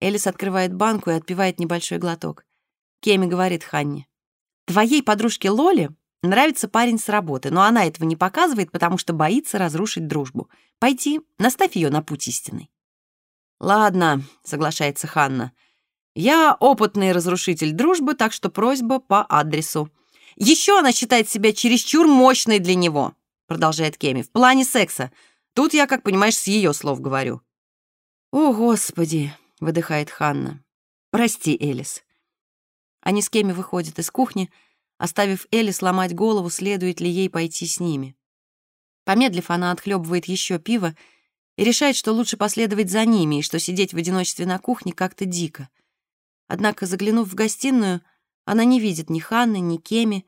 Элис открывает банку и отпивает небольшой глоток. Кеми говорит Ханне. «Твоей подружке Лоле нравится парень с работы, но она этого не показывает, потому что боится разрушить дружбу. Пойти, наставь ее на путь истинный». «Ладно», — соглашается Ханна. «Я опытный разрушитель дружбы, так что просьба по адресу. Еще она считает себя чересчур мощной для него», — продолжает Кеми, «в плане секса. Тут я, как понимаешь, с ее слов говорю. «О, Господи!» — выдыхает Ханна. «Прости, Элис». Они с Кеми выходят из кухни, оставив Элис ломать голову, следует ли ей пойти с ними. Помедлив, она отхлебывает еще пиво и решает, что лучше последовать за ними и что сидеть в одиночестве на кухне как-то дико. Однако, заглянув в гостиную, она не видит ни Ханны, ни Кеми,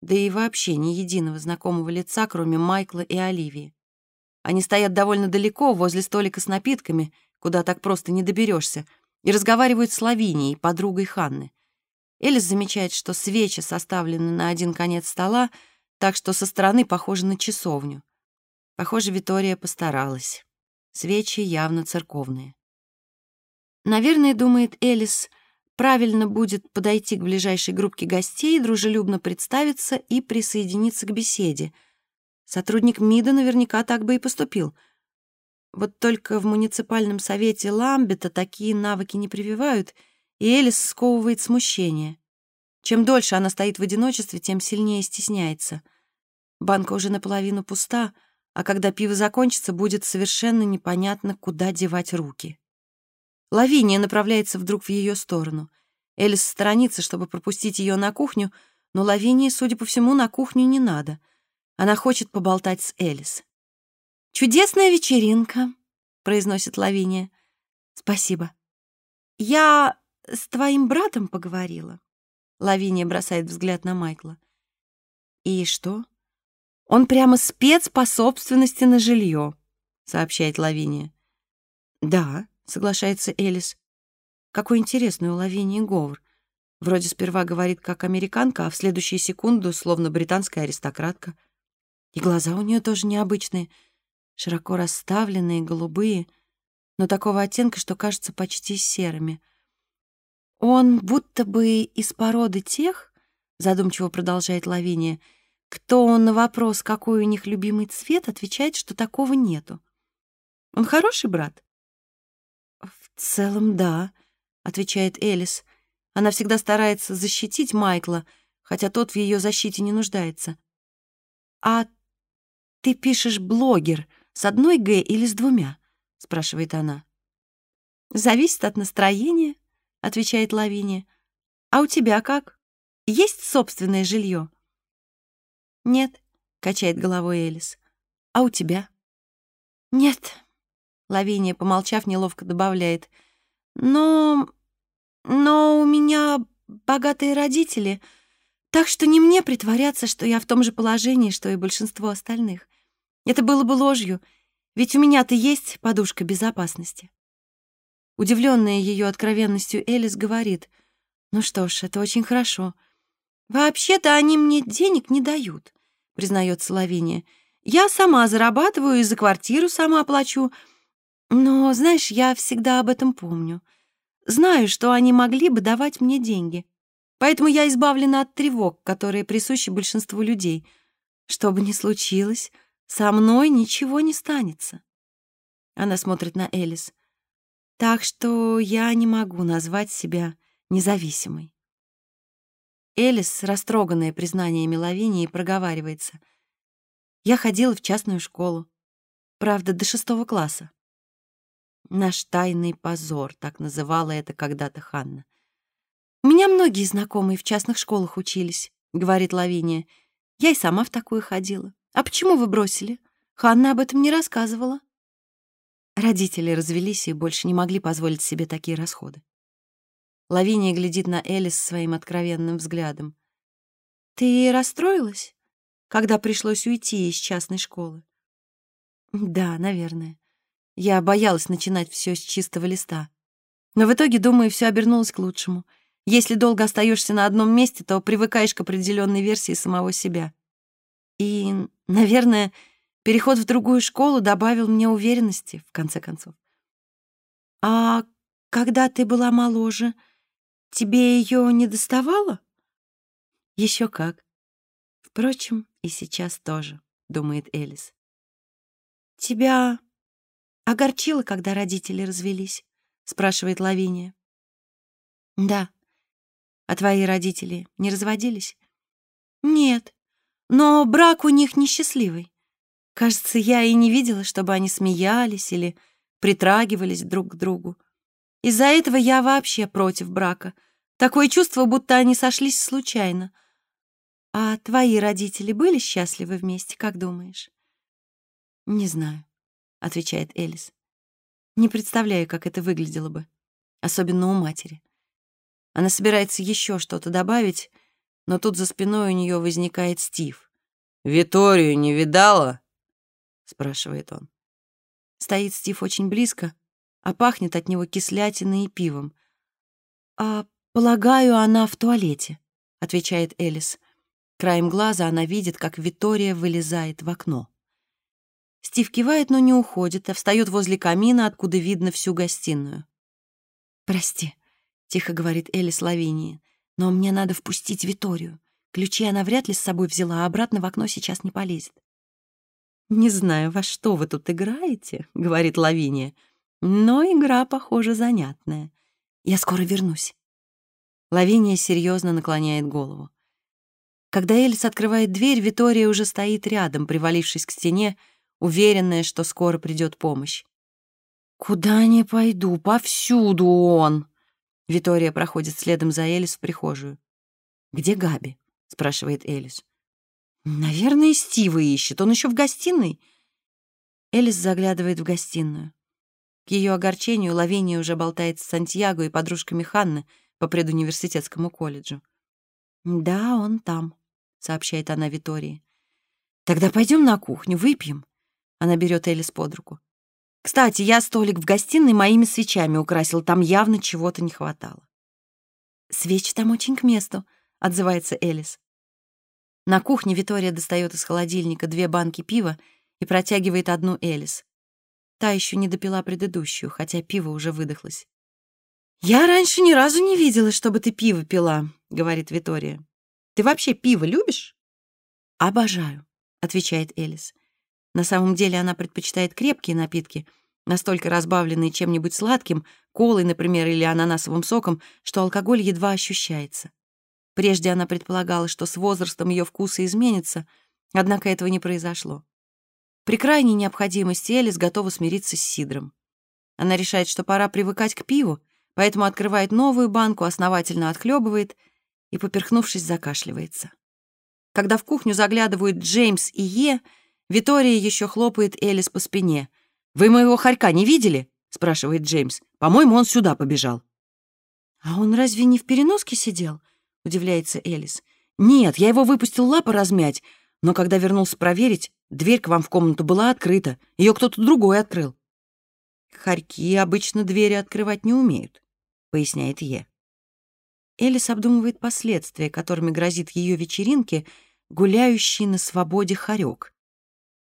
да и вообще ни единого знакомого лица, кроме Майкла и Оливии. Они стоят довольно далеко, возле столика с напитками, куда так просто не доберешься, и разговаривают с Лавинией, подругой Ханны. Элис замечает, что свечи составлены на один конец стола, так что со стороны похоже на часовню. Похоже, Витория постаралась. Свечи явно церковные. Наверное, думает Элис, правильно будет подойти к ближайшей группке гостей, дружелюбно представиться и присоединиться к беседе — Сотрудник МИДа наверняка так бы и поступил. Вот только в муниципальном совете Ламбета такие навыки не прививают, и Элис сковывает смущение. Чем дольше она стоит в одиночестве, тем сильнее стесняется. Банка уже наполовину пуста, а когда пиво закончится, будет совершенно непонятно, куда девать руки. Лавиния направляется вдруг в ее сторону. Элис сторонится, чтобы пропустить ее на кухню, но Лавинии, судя по всему, на кухню не надо. Она хочет поболтать с Элис. «Чудесная вечеринка», — произносит Лавиния. «Спасибо. Я с твоим братом поговорила». Лавиния бросает взгляд на Майкла. «И что?» «Он прямо спец по собственности на жилье», — сообщает Лавиния. «Да», — соглашается Элис. «Какой интересный у Лавинии говор. Вроде сперва говорит как американка, а в следующую секунду словно британская аристократка. И глаза у нее тоже необычные, широко расставленные, голубые, но такого оттенка, что кажутся почти серыми. Он будто бы из породы тех, задумчиво продолжает Лавиния, кто он на вопрос, какой у них любимый цвет, отвечает, что такого нету. Он хороший брат? Целом, да, отвечает Элис. Она всегда старается защитить Майкла, хотя тот в ее защите не нуждается. «А ты пишешь блогер с одной «г» или с двумя?» — спрашивает она. «Зависит от настроения», — отвечает Лавиния. «А у тебя как? Есть собственное жилье?» «Нет», — качает головой Элис. «А у тебя?» «Нет», — Лавиния, помолчав, неловко добавляет. «Но но у меня богатые родители, так что не мне притворяться, что я в том же положении, что и большинство остальных. Это было бы ложью, ведь у меня-то есть подушка безопасности. Удивленная ее откровенностью, Элис говорит, «Ну что ж, это очень хорошо. Вообще-то они мне денег не дают», — признается Лавиния. «Я сама зарабатываю и за квартиру сама плачу. Но, знаешь, я всегда об этом помню. Знаю, что они могли бы давать мне деньги. Поэтому я избавлена от тревог, которые присущи большинству людей. Что бы ни случилось, со мной ничего не станется. Она смотрит на Элис. Так что я не могу назвать себя независимой. Элис, растроганная признаниями Лавинии, проговаривается. Я ходила в частную школу. Правда, до шестого класса. Наш тайный позор, так называла это когда-то Ханна. «У меня многие знакомые в частных школах учились», — говорит Лавиния. «Я и сама в такую ходила. А почему вы бросили? Ханна об этом не рассказывала». Родители развелись и больше не могли позволить себе такие расходы. Лавиния глядит на Элис своим откровенным взглядом. «Ты расстроилась, когда пришлось уйти из частной школы?» «Да, наверное. Я боялась начинать все с чистого листа. Но в итоге, думаю, все обернулось к лучшему. Если долго остаешься на одном месте, то привыкаешь к определенной версии самого себя. И, наверное, переход в другую школу добавил мне уверенности, в конце концов. А когда ты была моложе, тебе ее не доставало? Еще как. Впрочем, и сейчас тоже, думает Элис. Тебя «Огорчила, когда родители развелись?» — спрашивает Лавиния. «Да. А твои родители не разводились?» «Нет. Но брак у них несчастливый. Кажется, я и не видела, чтобы они смеялись или притрагивались друг к другу. Из-за этого я вообще против брака. Такое чувство, будто они сошлись случайно. А твои родители были счастливы вместе, как думаешь?» «Не знаю отвечает Элис. Не представляю, как это выглядело бы, особенно у матери. Она собирается еще что-то добавить, но тут за спиной у нее возникает Стив. «Виторию не видала?» — спрашивает он. Стоит Стив очень близко, а пахнет от него кислятиной и пивом. «А, полагаю, она в туалете», — отвечает Элис. Краем глаза она видит, как Витория вылезает в окно. Стив кивает, но не уходит, а встает возле камина, откуда видно всю гостиную. «Прости», — тихо говорит Элли Словении, «но мне надо впустить Виторию. Ключи она вряд ли с собой взяла, а обратно в окно сейчас не полезет». «Не знаю, во что вы тут играете», — говорит Лавиния, «но игра, похоже, занятная. Я скоро вернусь». Лавиния серьезно наклоняет голову. Когда Элис открывает дверь, Витория уже стоит рядом, привалившись к стене, уверенная, что скоро придет помощь. «Куда не пойду, повсюду он!» Витория проходит следом за Элис в прихожую. «Где Габи?» — спрашивает Элис. «Наверное, Стива ищет. Он еще в гостиной». Элис заглядывает в гостиную. К ее огорчению Лавиния уже болтает с Сантьяго и подружками Ханны по предуниверситетскому колледжу. «Да, он там», — сообщает она Витории. «Тогда пойдем на кухню, выпьем». Она берет Элис под руку. «Кстати, я столик в гостиной моими свечами украсил, там явно чего-то не хватало». «Свечи там очень к месту», — отзывается Элис. На кухне Витория достает из холодильника две банки пива и протягивает одну Элис. Та еще не допила предыдущую, хотя пиво уже выдохлось. «Я раньше ни разу не видела, чтобы ты пиво пила», — говорит Витория. «Ты вообще пиво любишь?» «Обожаю», — отвечает Элис. На самом деле она предпочитает крепкие напитки, настолько разбавленные чем-нибудь сладким, колой, например, или ананасовым соком, что алкоголь едва ощущается. Прежде она предполагала, что с возрастом ее вкусы изменятся, однако этого не произошло. При крайней необходимости Элис готова смириться с сидром. Она решает, что пора привыкать к пиву, поэтому открывает новую банку, основательно отхлебывает и, поперхнувшись, закашливается. Когда в кухню заглядывают Джеймс и Е, Витория еще хлопает Элис по спине. «Вы моего хорька не видели?» — спрашивает Джеймс. «По-моему, он сюда побежал». «А он разве не в переноске сидел?» — удивляется Элис. «Нет, я его выпустил лапы размять, но когда вернулся проверить, дверь к вам в комнату была открыта. Ее кто-то другой открыл». «Хорьки обычно двери открывать не умеют», поясняет Е. Элис обдумывает последствия, которыми грозит ее вечеринке, гуляющий на свободе хорек.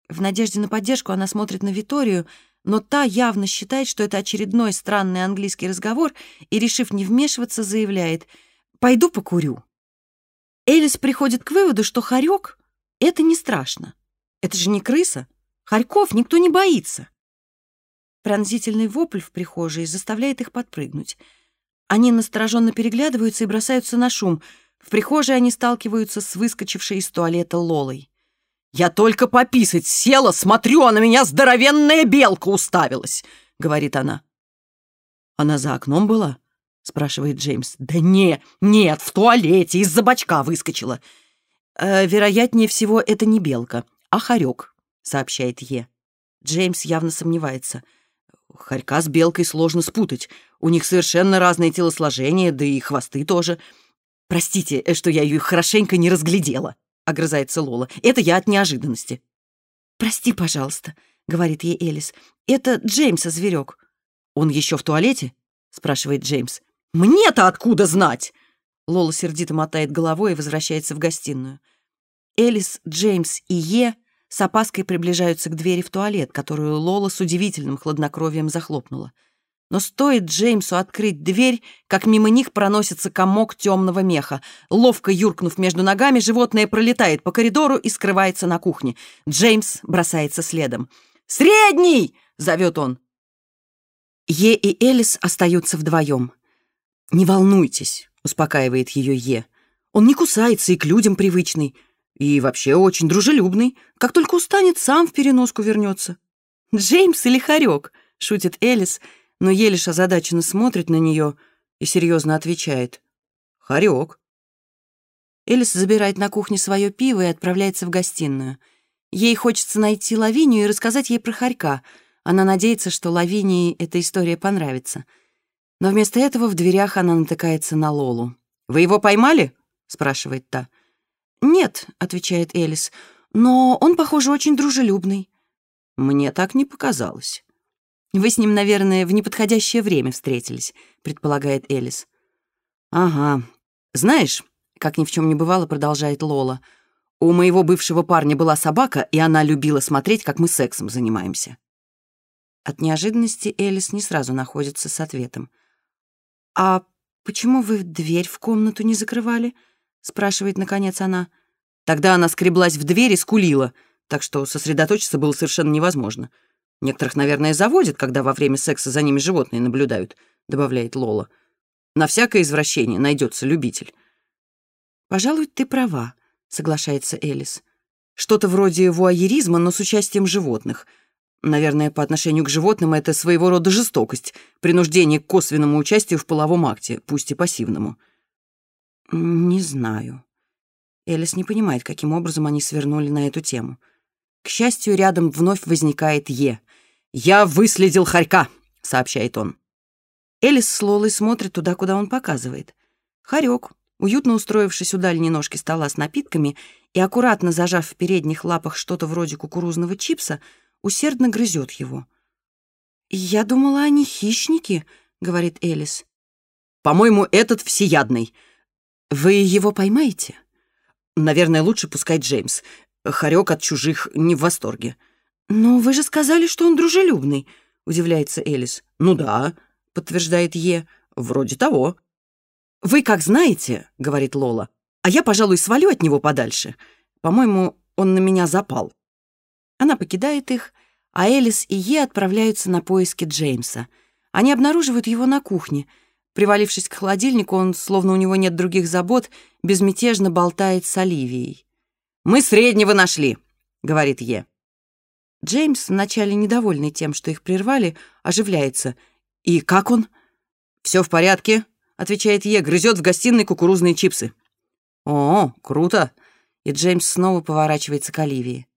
В надежде на поддержку она смотрит на Виторию, но та явно считает, что это очередной странный английский разговор и, решив не вмешиваться, заявляет «Пойду покурю». Элис приходит к выводу, что хорек — это не страшно. Это же не крыса. Хорьков никто не боится. Пронзительный вопль в прихожей заставляет их подпрыгнуть — они настороженно переглядываются и бросаются на шум. В прихожей они сталкиваются с выскочившей из туалета Лолой. «Я только пописать села, смотрю, а на меня здоровенная белка уставилась», — говорит она. «Она за окном была?» — спрашивает Джеймс. «Да не, нет, в туалете, из-за бачка выскочила». «Э, «Вероятнее всего, это не белка, а хорек», — сообщает Е. Джеймс явно сомневается — Хорька с белкой сложно спутать. У них совершенно разные телосложения, да и хвосты тоже. Простите, э, что я ее хорошенько не разглядела, огрызается Лола. Это я от неожиданности. Прости, пожалуйста, говорит ей Элис. Это Джеймса зверек. Он еще в туалете? спрашивает Джеймс. Мне-то откуда знать? Лола сердито мотает головой и возвращается в гостиную. Элис, Джеймс и Е с опаской приближаются к двери в туалет, которую Лола с удивительным хладнокровием захлопнула. Но стоит Джеймсу открыть дверь, как мимо них проносится комок темного меха. Ловко юркнув между ногами, животное пролетает по коридору и скрывается на кухне. Джеймс бросается следом. «Средний!» — зовет он. Е и Элис остаются вдвоем. «Не волнуйтесь», — успокаивает ее Е. «Он не кусается и к людям привычный. И вообще очень дружелюбный. Как только устанет, сам в переноску вернется. «Джеймс или Хорек?» — шутит Элис, но Елиш озадаченно смотрит на нее и серьезно отвечает. «Хорек». Элис забирает на кухне свое пиво и отправляется в гостиную. Ей хочется найти Лавинию и рассказать ей про хорька. Она надеется, что Лавинии эта история понравится. Но вместо этого в дверях она натыкается на Лолу. «Вы его поймали?» — спрашивает та. «Нет», — отвечает Элис, — «но он, похоже, очень дружелюбный». «Мне так не показалось». «Вы с ним, наверное, в неподходящее время встретились», — предполагает Элис. «Ага. Знаешь, как ни в чем не бывало, продолжает Лола, у моего бывшего парня была собака, и она любила смотреть, как мы сексом занимаемся». От неожиданности Элис не сразу находится с ответом. «А почему вы дверь в комнату не закрывали?» спрашивает наконец она. Тогда она скреблась в дверь и скулила, так что сосредоточиться было совершенно невозможно. Некоторых, наверное, заводит, когда во время секса за ними животные наблюдают, добавляет Лола. На всякое извращение найдется любитель. Пожалуй, ты права, соглашается Элис. Что-то вроде вуайеризма, но с участием животных. Наверное, по отношению к животным это своего рода жестокость, принуждение к косвенному участию в половом акте, пусть и пассивному. Не знаю. Элис не понимает, каким образом они свернули на эту тему. К счастью, рядом вновь возникает Е. «Я выследил хорька», — сообщает он. Элис с Лолой смотрит туда, куда он показывает. Хорек, уютно устроившись у дальней ножки стола с напитками и аккуратно зажав в передних лапах что-то вроде кукурузного чипса, усердно грызет его. «Я думала, они хищники», — говорит Элис. «По-моему, этот всеядный. Вы его поймаете?» «Наверное, лучше пускать Джеймс. Хорек от чужих не в восторге». «Но вы же сказали, что он дружелюбный», — удивляется Элис. «Ну да», — подтверждает Е. «Вроде того». «Вы как знаете», — говорит Лола, «а я, пожалуй, свалю от него подальше. По-моему, он на меня запал». Она покидает их, а Элис и Е отправляются на поиски Джеймса. Они обнаруживают его на кухне. Привалившись к холодильнику, он, словно у него нет других забот, безмятежно болтает с Оливией. «Мы среднего нашли», — говорит Е. Джеймс, вначале недовольный тем, что их прервали, оживляется. «И как он?» «Все в порядке», — отвечает Е, грызет в гостиной кукурузные чипсы. «О, круто!» И Джеймс снова поворачивается к Оливии.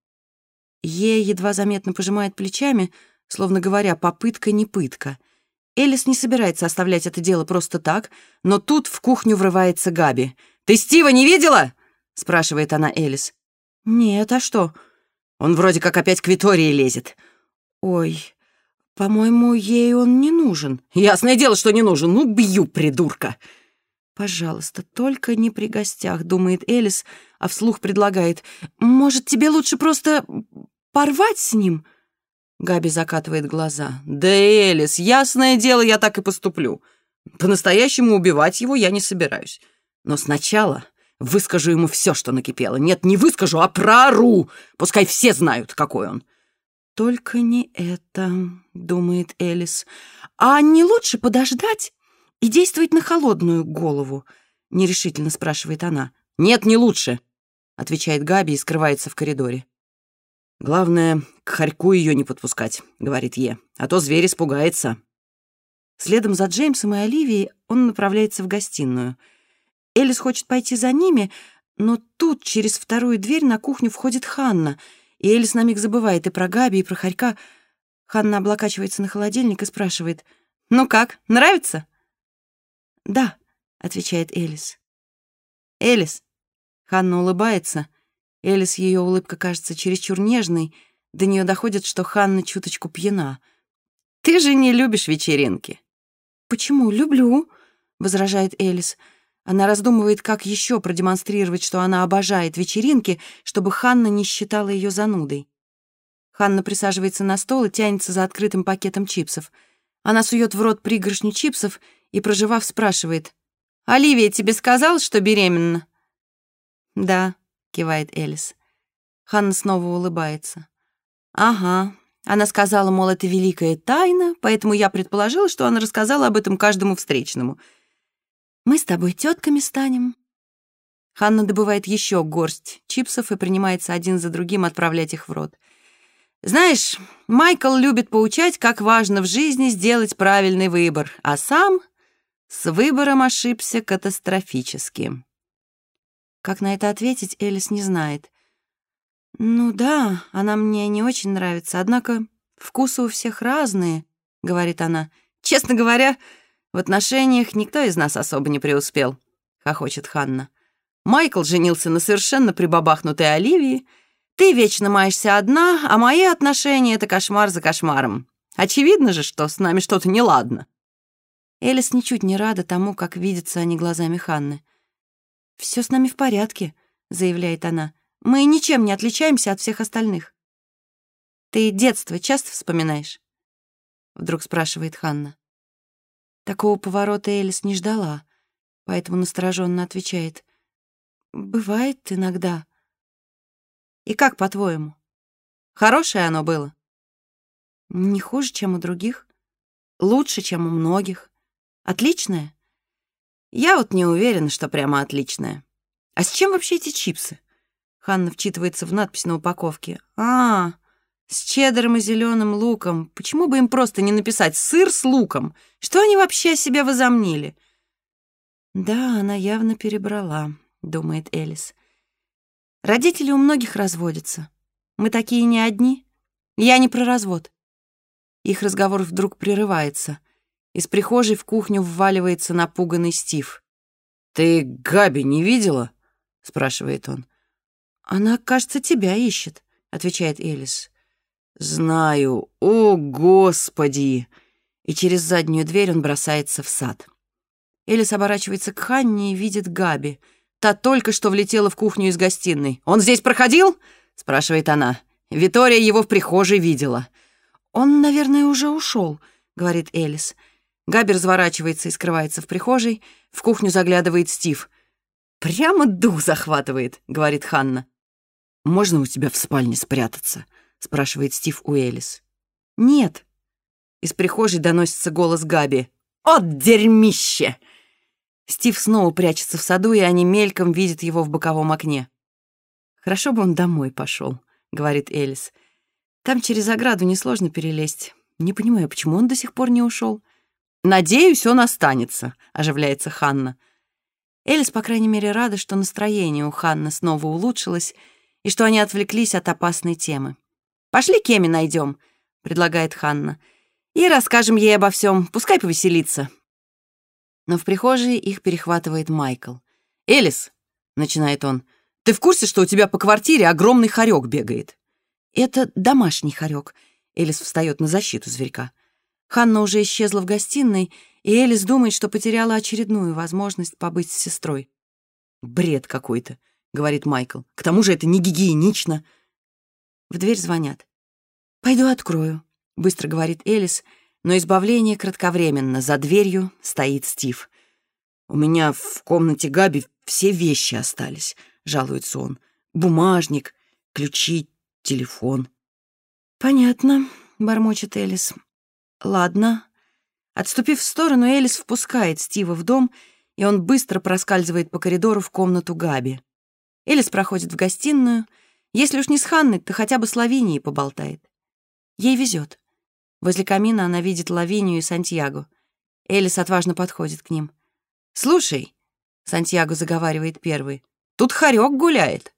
Е едва заметно пожимает плечами, словно говоря, попытка не пытка. Элис не собирается оставлять это дело просто так, но тут в кухню врывается Габи. «Ты Стива не видела?» — спрашивает она Элис. «Нет, а что?» «Он вроде как опять к Витории лезет». «Ой, по-моему, ей он не нужен». «Ясное дело, что не нужен. Ну, бью, придурка!» «Пожалуйста, только не при гостях», — думает Элис, а вслух предлагает. «Может, тебе лучше просто порвать с ним?» Габи закатывает глаза. «Да, Элис, ясное дело, я так и поступлю. По-настоящему убивать его я не собираюсь. Но сначала выскажу ему все, что накипело. Нет, не выскажу, а прору. Пускай все знают, какой он». «Только не это», — думает Элис. «А не лучше подождать и действовать на холодную голову?» — нерешительно спрашивает она. «Нет, не лучше», — отвечает Габи и скрывается в коридоре. «Главное, к хорьку ее не подпускать», — говорит Е, «а то зверь испугается». Следом за Джеймсом и Оливией он направляется в гостиную. Элис хочет пойти за ними, но тут через вторую дверь на кухню входит Ханна, и Элис на миг забывает и про Габи, и про хорька. Ханна облокачивается на холодильник и спрашивает, «Ну как, нравится?» «Да», — отвечает Элис. «Элис», — Ханна улыбается, — Элис, ее улыбка кажется чересчур нежной, до нее доходит, что Ханна чуточку пьяна. «Ты же не любишь вечеринки». «Почему? Люблю», — возражает Элис. Она раздумывает, как еще продемонстрировать, что она обожает вечеринки, чтобы Ханна не считала ее занудой. Ханна присаживается на стол и тянется за открытым пакетом чипсов. Она сует в рот пригоршню чипсов и, проживав, спрашивает. «Оливия тебе сказала, что беременна?» «Да», — кивает Элис. Ханна снова улыбается. «Ага». Она сказала, мол, это великая тайна, поэтому я предположила, что она рассказала об этом каждому встречному. «Мы с тобой тетками станем». Ханна добывает еще горсть чипсов и принимается один за другим отправлять их в рот. «Знаешь, Майкл любит поучать, как важно в жизни сделать правильный выбор, а сам с выбором ошибся катастрофически». Как на это ответить, Элис не знает. «Ну да, она мне не очень нравится, однако вкусы у всех разные», — говорит она. «Честно говоря, в отношениях никто из нас особо не преуспел», — хохочет Ханна. «Майкл женился на совершенно прибабахнутой Оливии. Ты вечно маешься одна, а мои отношения — это кошмар за кошмаром. Очевидно же, что с нами что-то неладно». Элис ничуть не рада тому, как видятся они глазами Ханны. Все с нами в порядке», — заявляет она. «Мы ничем не отличаемся от всех остальных». «Ты детство часто вспоминаешь?» Вдруг спрашивает Ханна. Такого поворота Элис не ждала, поэтому настороженно отвечает. «Бывает иногда». «И как, по-твоему? Хорошее оно было?» «Не хуже, чем у других. Лучше, чем у многих. Отличное?» Я вот не уверена, что прямо отличная. А с чем вообще эти чипсы? Ханна вчитывается в надпись на упаковке. «А, с чеддером и зеленым луком. Почему бы им просто не написать «сыр с луком»? Что они вообще о себе возомнили?» «Да, она явно перебрала», — думает Элис. «Родители у многих разводятся. Мы такие не одни. Я не про развод». Их разговор вдруг прерывается. Из прихожей в кухню вваливается напуганный Стив. «Ты Габи не видела?» — спрашивает он. «Она, кажется, тебя ищет», — отвечает Элис. «Знаю. О, Господи!» И через заднюю дверь он бросается в сад. Элис оборачивается к Ханне и видит Габи. Та только что влетела в кухню из гостиной. «Он здесь проходил?» — спрашивает она. Витория его в прихожей видела. «Он, наверное, уже ушел», — говорит Элис. Габи разворачивается и скрывается в прихожей. В кухню заглядывает Стив. «Прямо дух захватывает», — говорит Ханна. «Можно у тебя в спальне спрятаться?» — спрашивает Стив у Элис. «Нет». Из прихожей доносится голос Габи. «От дерьмище!» Стив снова прячется в саду, и они мельком видят его в боковом окне. «Хорошо бы он домой пошел», — говорит Элис. «Там через ограду несложно перелезть. Не понимаю, почему он до сих пор не ушел. «Надеюсь, он останется», — оживляется Ханна. Элис, по крайней мере, рада, что настроение у Ханны снова улучшилось и что они отвлеклись от опасной темы. «Пошли Кеми найдем», — предлагает Ханна. «И расскажем ей обо всем. Пускай повеселится». Но в прихожей их перехватывает Майкл. «Элис», — начинает он, — «ты в курсе, что у тебя по квартире огромный хорек бегает?» «Это домашний хорек», — Элис встает на защиту зверька. Ханна уже исчезла в гостиной, и Элис думает, что потеряла очередную возможность побыть с сестрой. «Бред какой-то», — говорит Майкл. «К тому же это не гигиенично». В дверь звонят. «Пойду открою», — быстро говорит Элис, но избавление кратковременно. За дверью стоит Стив. «У меня в комнате Габи все вещи остались», — жалуется он. «Бумажник, ключи, телефон». «Понятно», — бормочет Элис. «Ладно». Отступив в сторону, Элис впускает Стива в дом, и он быстро проскальзывает по коридору в комнату Габи. Элис проходит в гостиную. Если уж не с Ханной, то хотя бы с Лавинией поболтает. Ей везет. Возле камина она видит Лавинию и Сантьяго. Элис отважно подходит к ним. «Слушай», — Сантьяго заговаривает первый, — «тут хорек гуляет».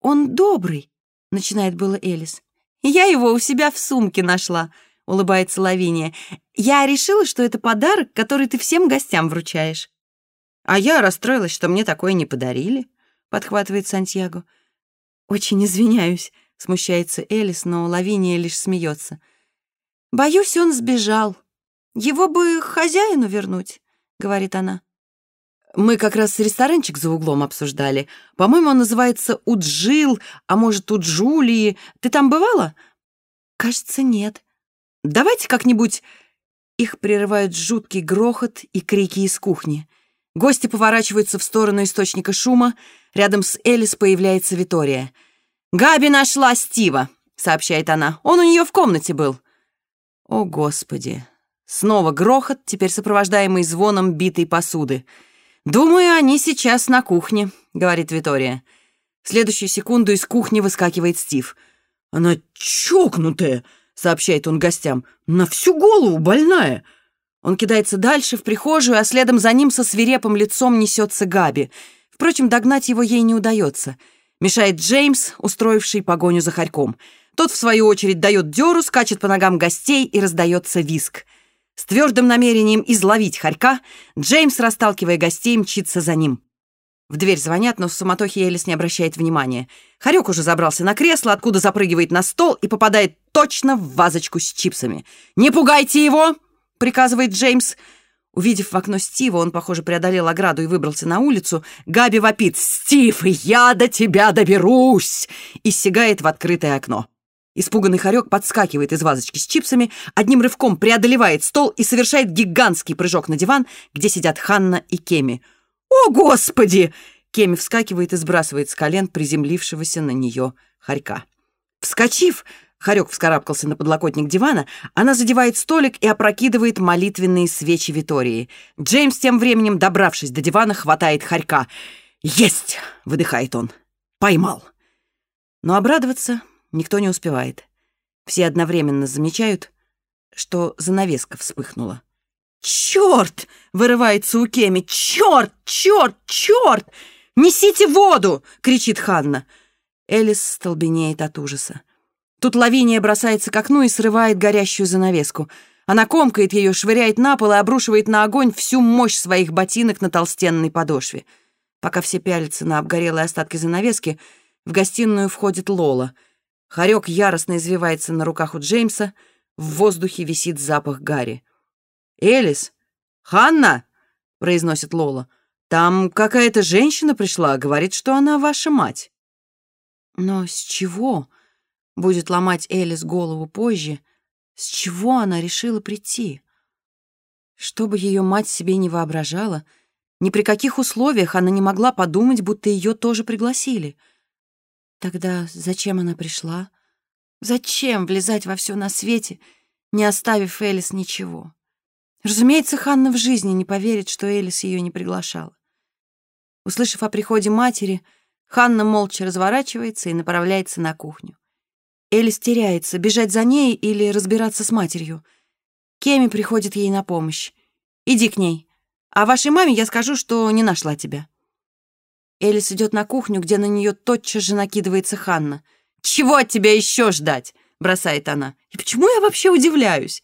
«Он добрый», — начинает было Элис. «Я его у себя в сумке нашла», — улыбается Лавиния. «Я решила, что это подарок, который ты всем гостям вручаешь». «А я расстроилась, что мне такое не подарили», — подхватывает Сантьяго. «Очень извиняюсь», — смущается Элис, но Лавиния лишь смеется. «Боюсь, он сбежал. Его бы хозяину вернуть», — говорит она. Мы как раз ресторанчик за углом обсуждали. По-моему, он называется «Уджил», а может, «Уджулии». Ты там бывала? Кажется, нет. Давайте как-нибудь...» Их прерывают жуткий грохот и крики из кухни. Гости поворачиваются в сторону источника шума. Рядом с Элис появляется Витория. «Габи нашла Стива», — сообщает она. «Он у нее в комнате был». О, Господи! Снова грохот, теперь сопровождаемый звоном битой посуды. «Думаю, они сейчас на кухне», — говорит Витория. В следующую секунду из кухни выскакивает Стив. «Она чокнутая!» — сообщает он гостям. «На всю голову больная!» Он кидается дальше, в прихожую, а следом за ним со свирепым лицом несется Габи. Впрочем, догнать его ей не удается. Мешает Джеймс, устроивший погоню за хорьком. Тот, в свою очередь, дает дёру, скачет по ногам гостей и раздается виск. С твердым намерением изловить хорька, Джеймс, расталкивая гостей, мчится за ним. В дверь звонят, но в суматохе Элис не обращает внимания. Хорек уже забрался на кресло, откуда запрыгивает на стол и попадает точно в вазочку с чипсами. «Не пугайте его!» — приказывает Джеймс. Увидев в окно Стива, он, похоже, преодолел ограду и выбрался на улицу. Габи вопит «Стив, я до тебя доберусь!» и сигает в открытое окно. Испуганный хорек подскакивает из вазочки с чипсами, одним рывком преодолевает стол и совершает гигантский прыжок на диван, где сидят Ханна и Кеми. «О, Господи!» Кеми вскакивает и сбрасывает с колен приземлившегося на нее хорька. Вскочив, хорек вскарабкался на подлокотник дивана, она задевает столик и опрокидывает молитвенные свечи Витории. Джеймс, тем временем, добравшись до дивана, хватает хорька. «Есть!» — выдыхает он. «Поймал!» Но обрадоваться никто не успевает. Все одновременно замечают, что занавеска вспыхнула. «Чёрт!» — вырывается у Кеми. «Чёрт! Чёрт! Чёрт! Несите воду!» — кричит Ханна. Элис столбенеет от ужаса. Тут Лавиния бросается к окну и срывает горящую занавеску. Она комкает ее, швыряет на пол и обрушивает на огонь всю мощь своих ботинок на толстенной подошве. Пока все пялятся на обгорелые остатки занавески, в гостиную входит Лола. Хорек яростно извивается на руках у Джеймса, в воздухе висит запах гари. «Элис! Ханна!» — произносит Лола. «Там какая-то женщина пришла, говорит, что она ваша мать». Но с чего? Будет ломать Элис голову позже. С чего она решила прийти? Чтобы ее мать себе не воображала, ни при каких условиях она не могла подумать, будто ее тоже пригласили. Тогда зачем она пришла? Зачем влезать во все на свете, не оставив Элис ничего? Разумеется, Ханна в жизни не поверит, что Элис ее не приглашала. Услышав о приходе матери, Ханна молча разворачивается и направляется на кухню. Элис теряется, бежать за ней или разбираться с матерью. Кеми приходит ей на помощь. «Иди к ней. А вашей маме я скажу, что не нашла тебя». Элис идет на кухню, где на нее тотчас же накидывается Ханна. «Чего от тебя еще ждать?» — бросает она. «И почему я вообще удивляюсь?»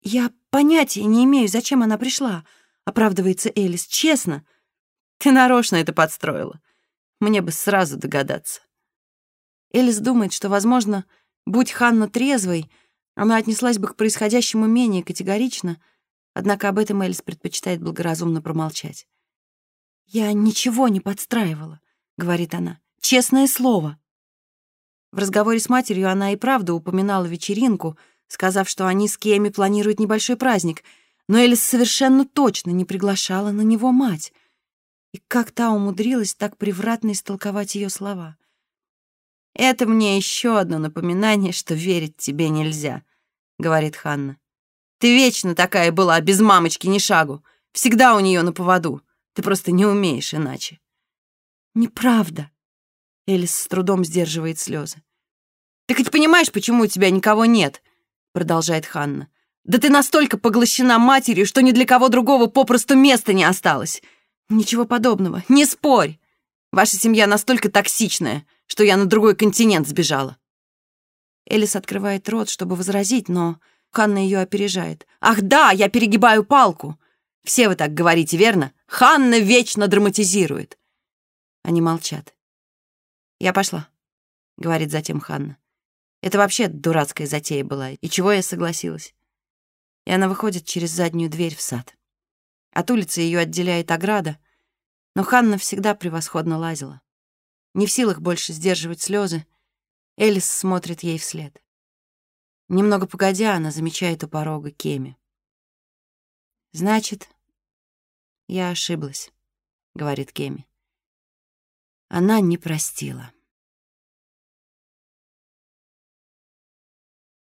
«Я понятия не имею, зачем она пришла», — оправдывается Элис. «Честно». «Ты нарочно это подстроила. Мне бы сразу догадаться». Элис думает, что, возможно, будь Ханна трезвой, она отнеслась бы к происходящему менее категорично, однако об этом Элис предпочитает благоразумно промолчать. «Я ничего не подстраивала», — говорит она. «Честное слово». В разговоре с матерью она и правда упоминала вечеринку — сказав, что они с Кеми планируют небольшой праздник, но Элис совершенно точно не приглашала на него мать. И как та умудрилась так превратно истолковать ее слова. «Это мне еще одно напоминание, что верить тебе нельзя», — говорит Ханна. «Ты вечно такая была, без мамочки ни шагу. Всегда у нее на поводу. Ты просто не умеешь иначе». «Неправда», — Элис с трудом сдерживает слезы. «Ты хоть понимаешь, почему у тебя никого нет?» — продолжает Ханна. «Да ты настолько поглощена матерью, что ни для кого другого попросту места не осталось. Ничего подобного, не спорь. Ваша семья настолько токсичная, что я на другой континент сбежала». Элис открывает рот, чтобы возразить, но Ханна ее опережает. «Ах да, я перегибаю палку! Все вы так говорите, верно? Ханна вечно драматизирует!» Они молчат. «Я пошла», — говорит затем Ханна. Это вообще дурацкая затея была, и чего я согласилась? И она выходит через заднюю дверь в сад. От улицы ее отделяет ограда, но Ханна всегда превосходно лазила. Не в силах больше сдерживать слезы, Элис смотрит ей вслед. Немного погодя, она замечает у порога Кеми. «Значит, я ошиблась», — говорит Кеми. Она не простила.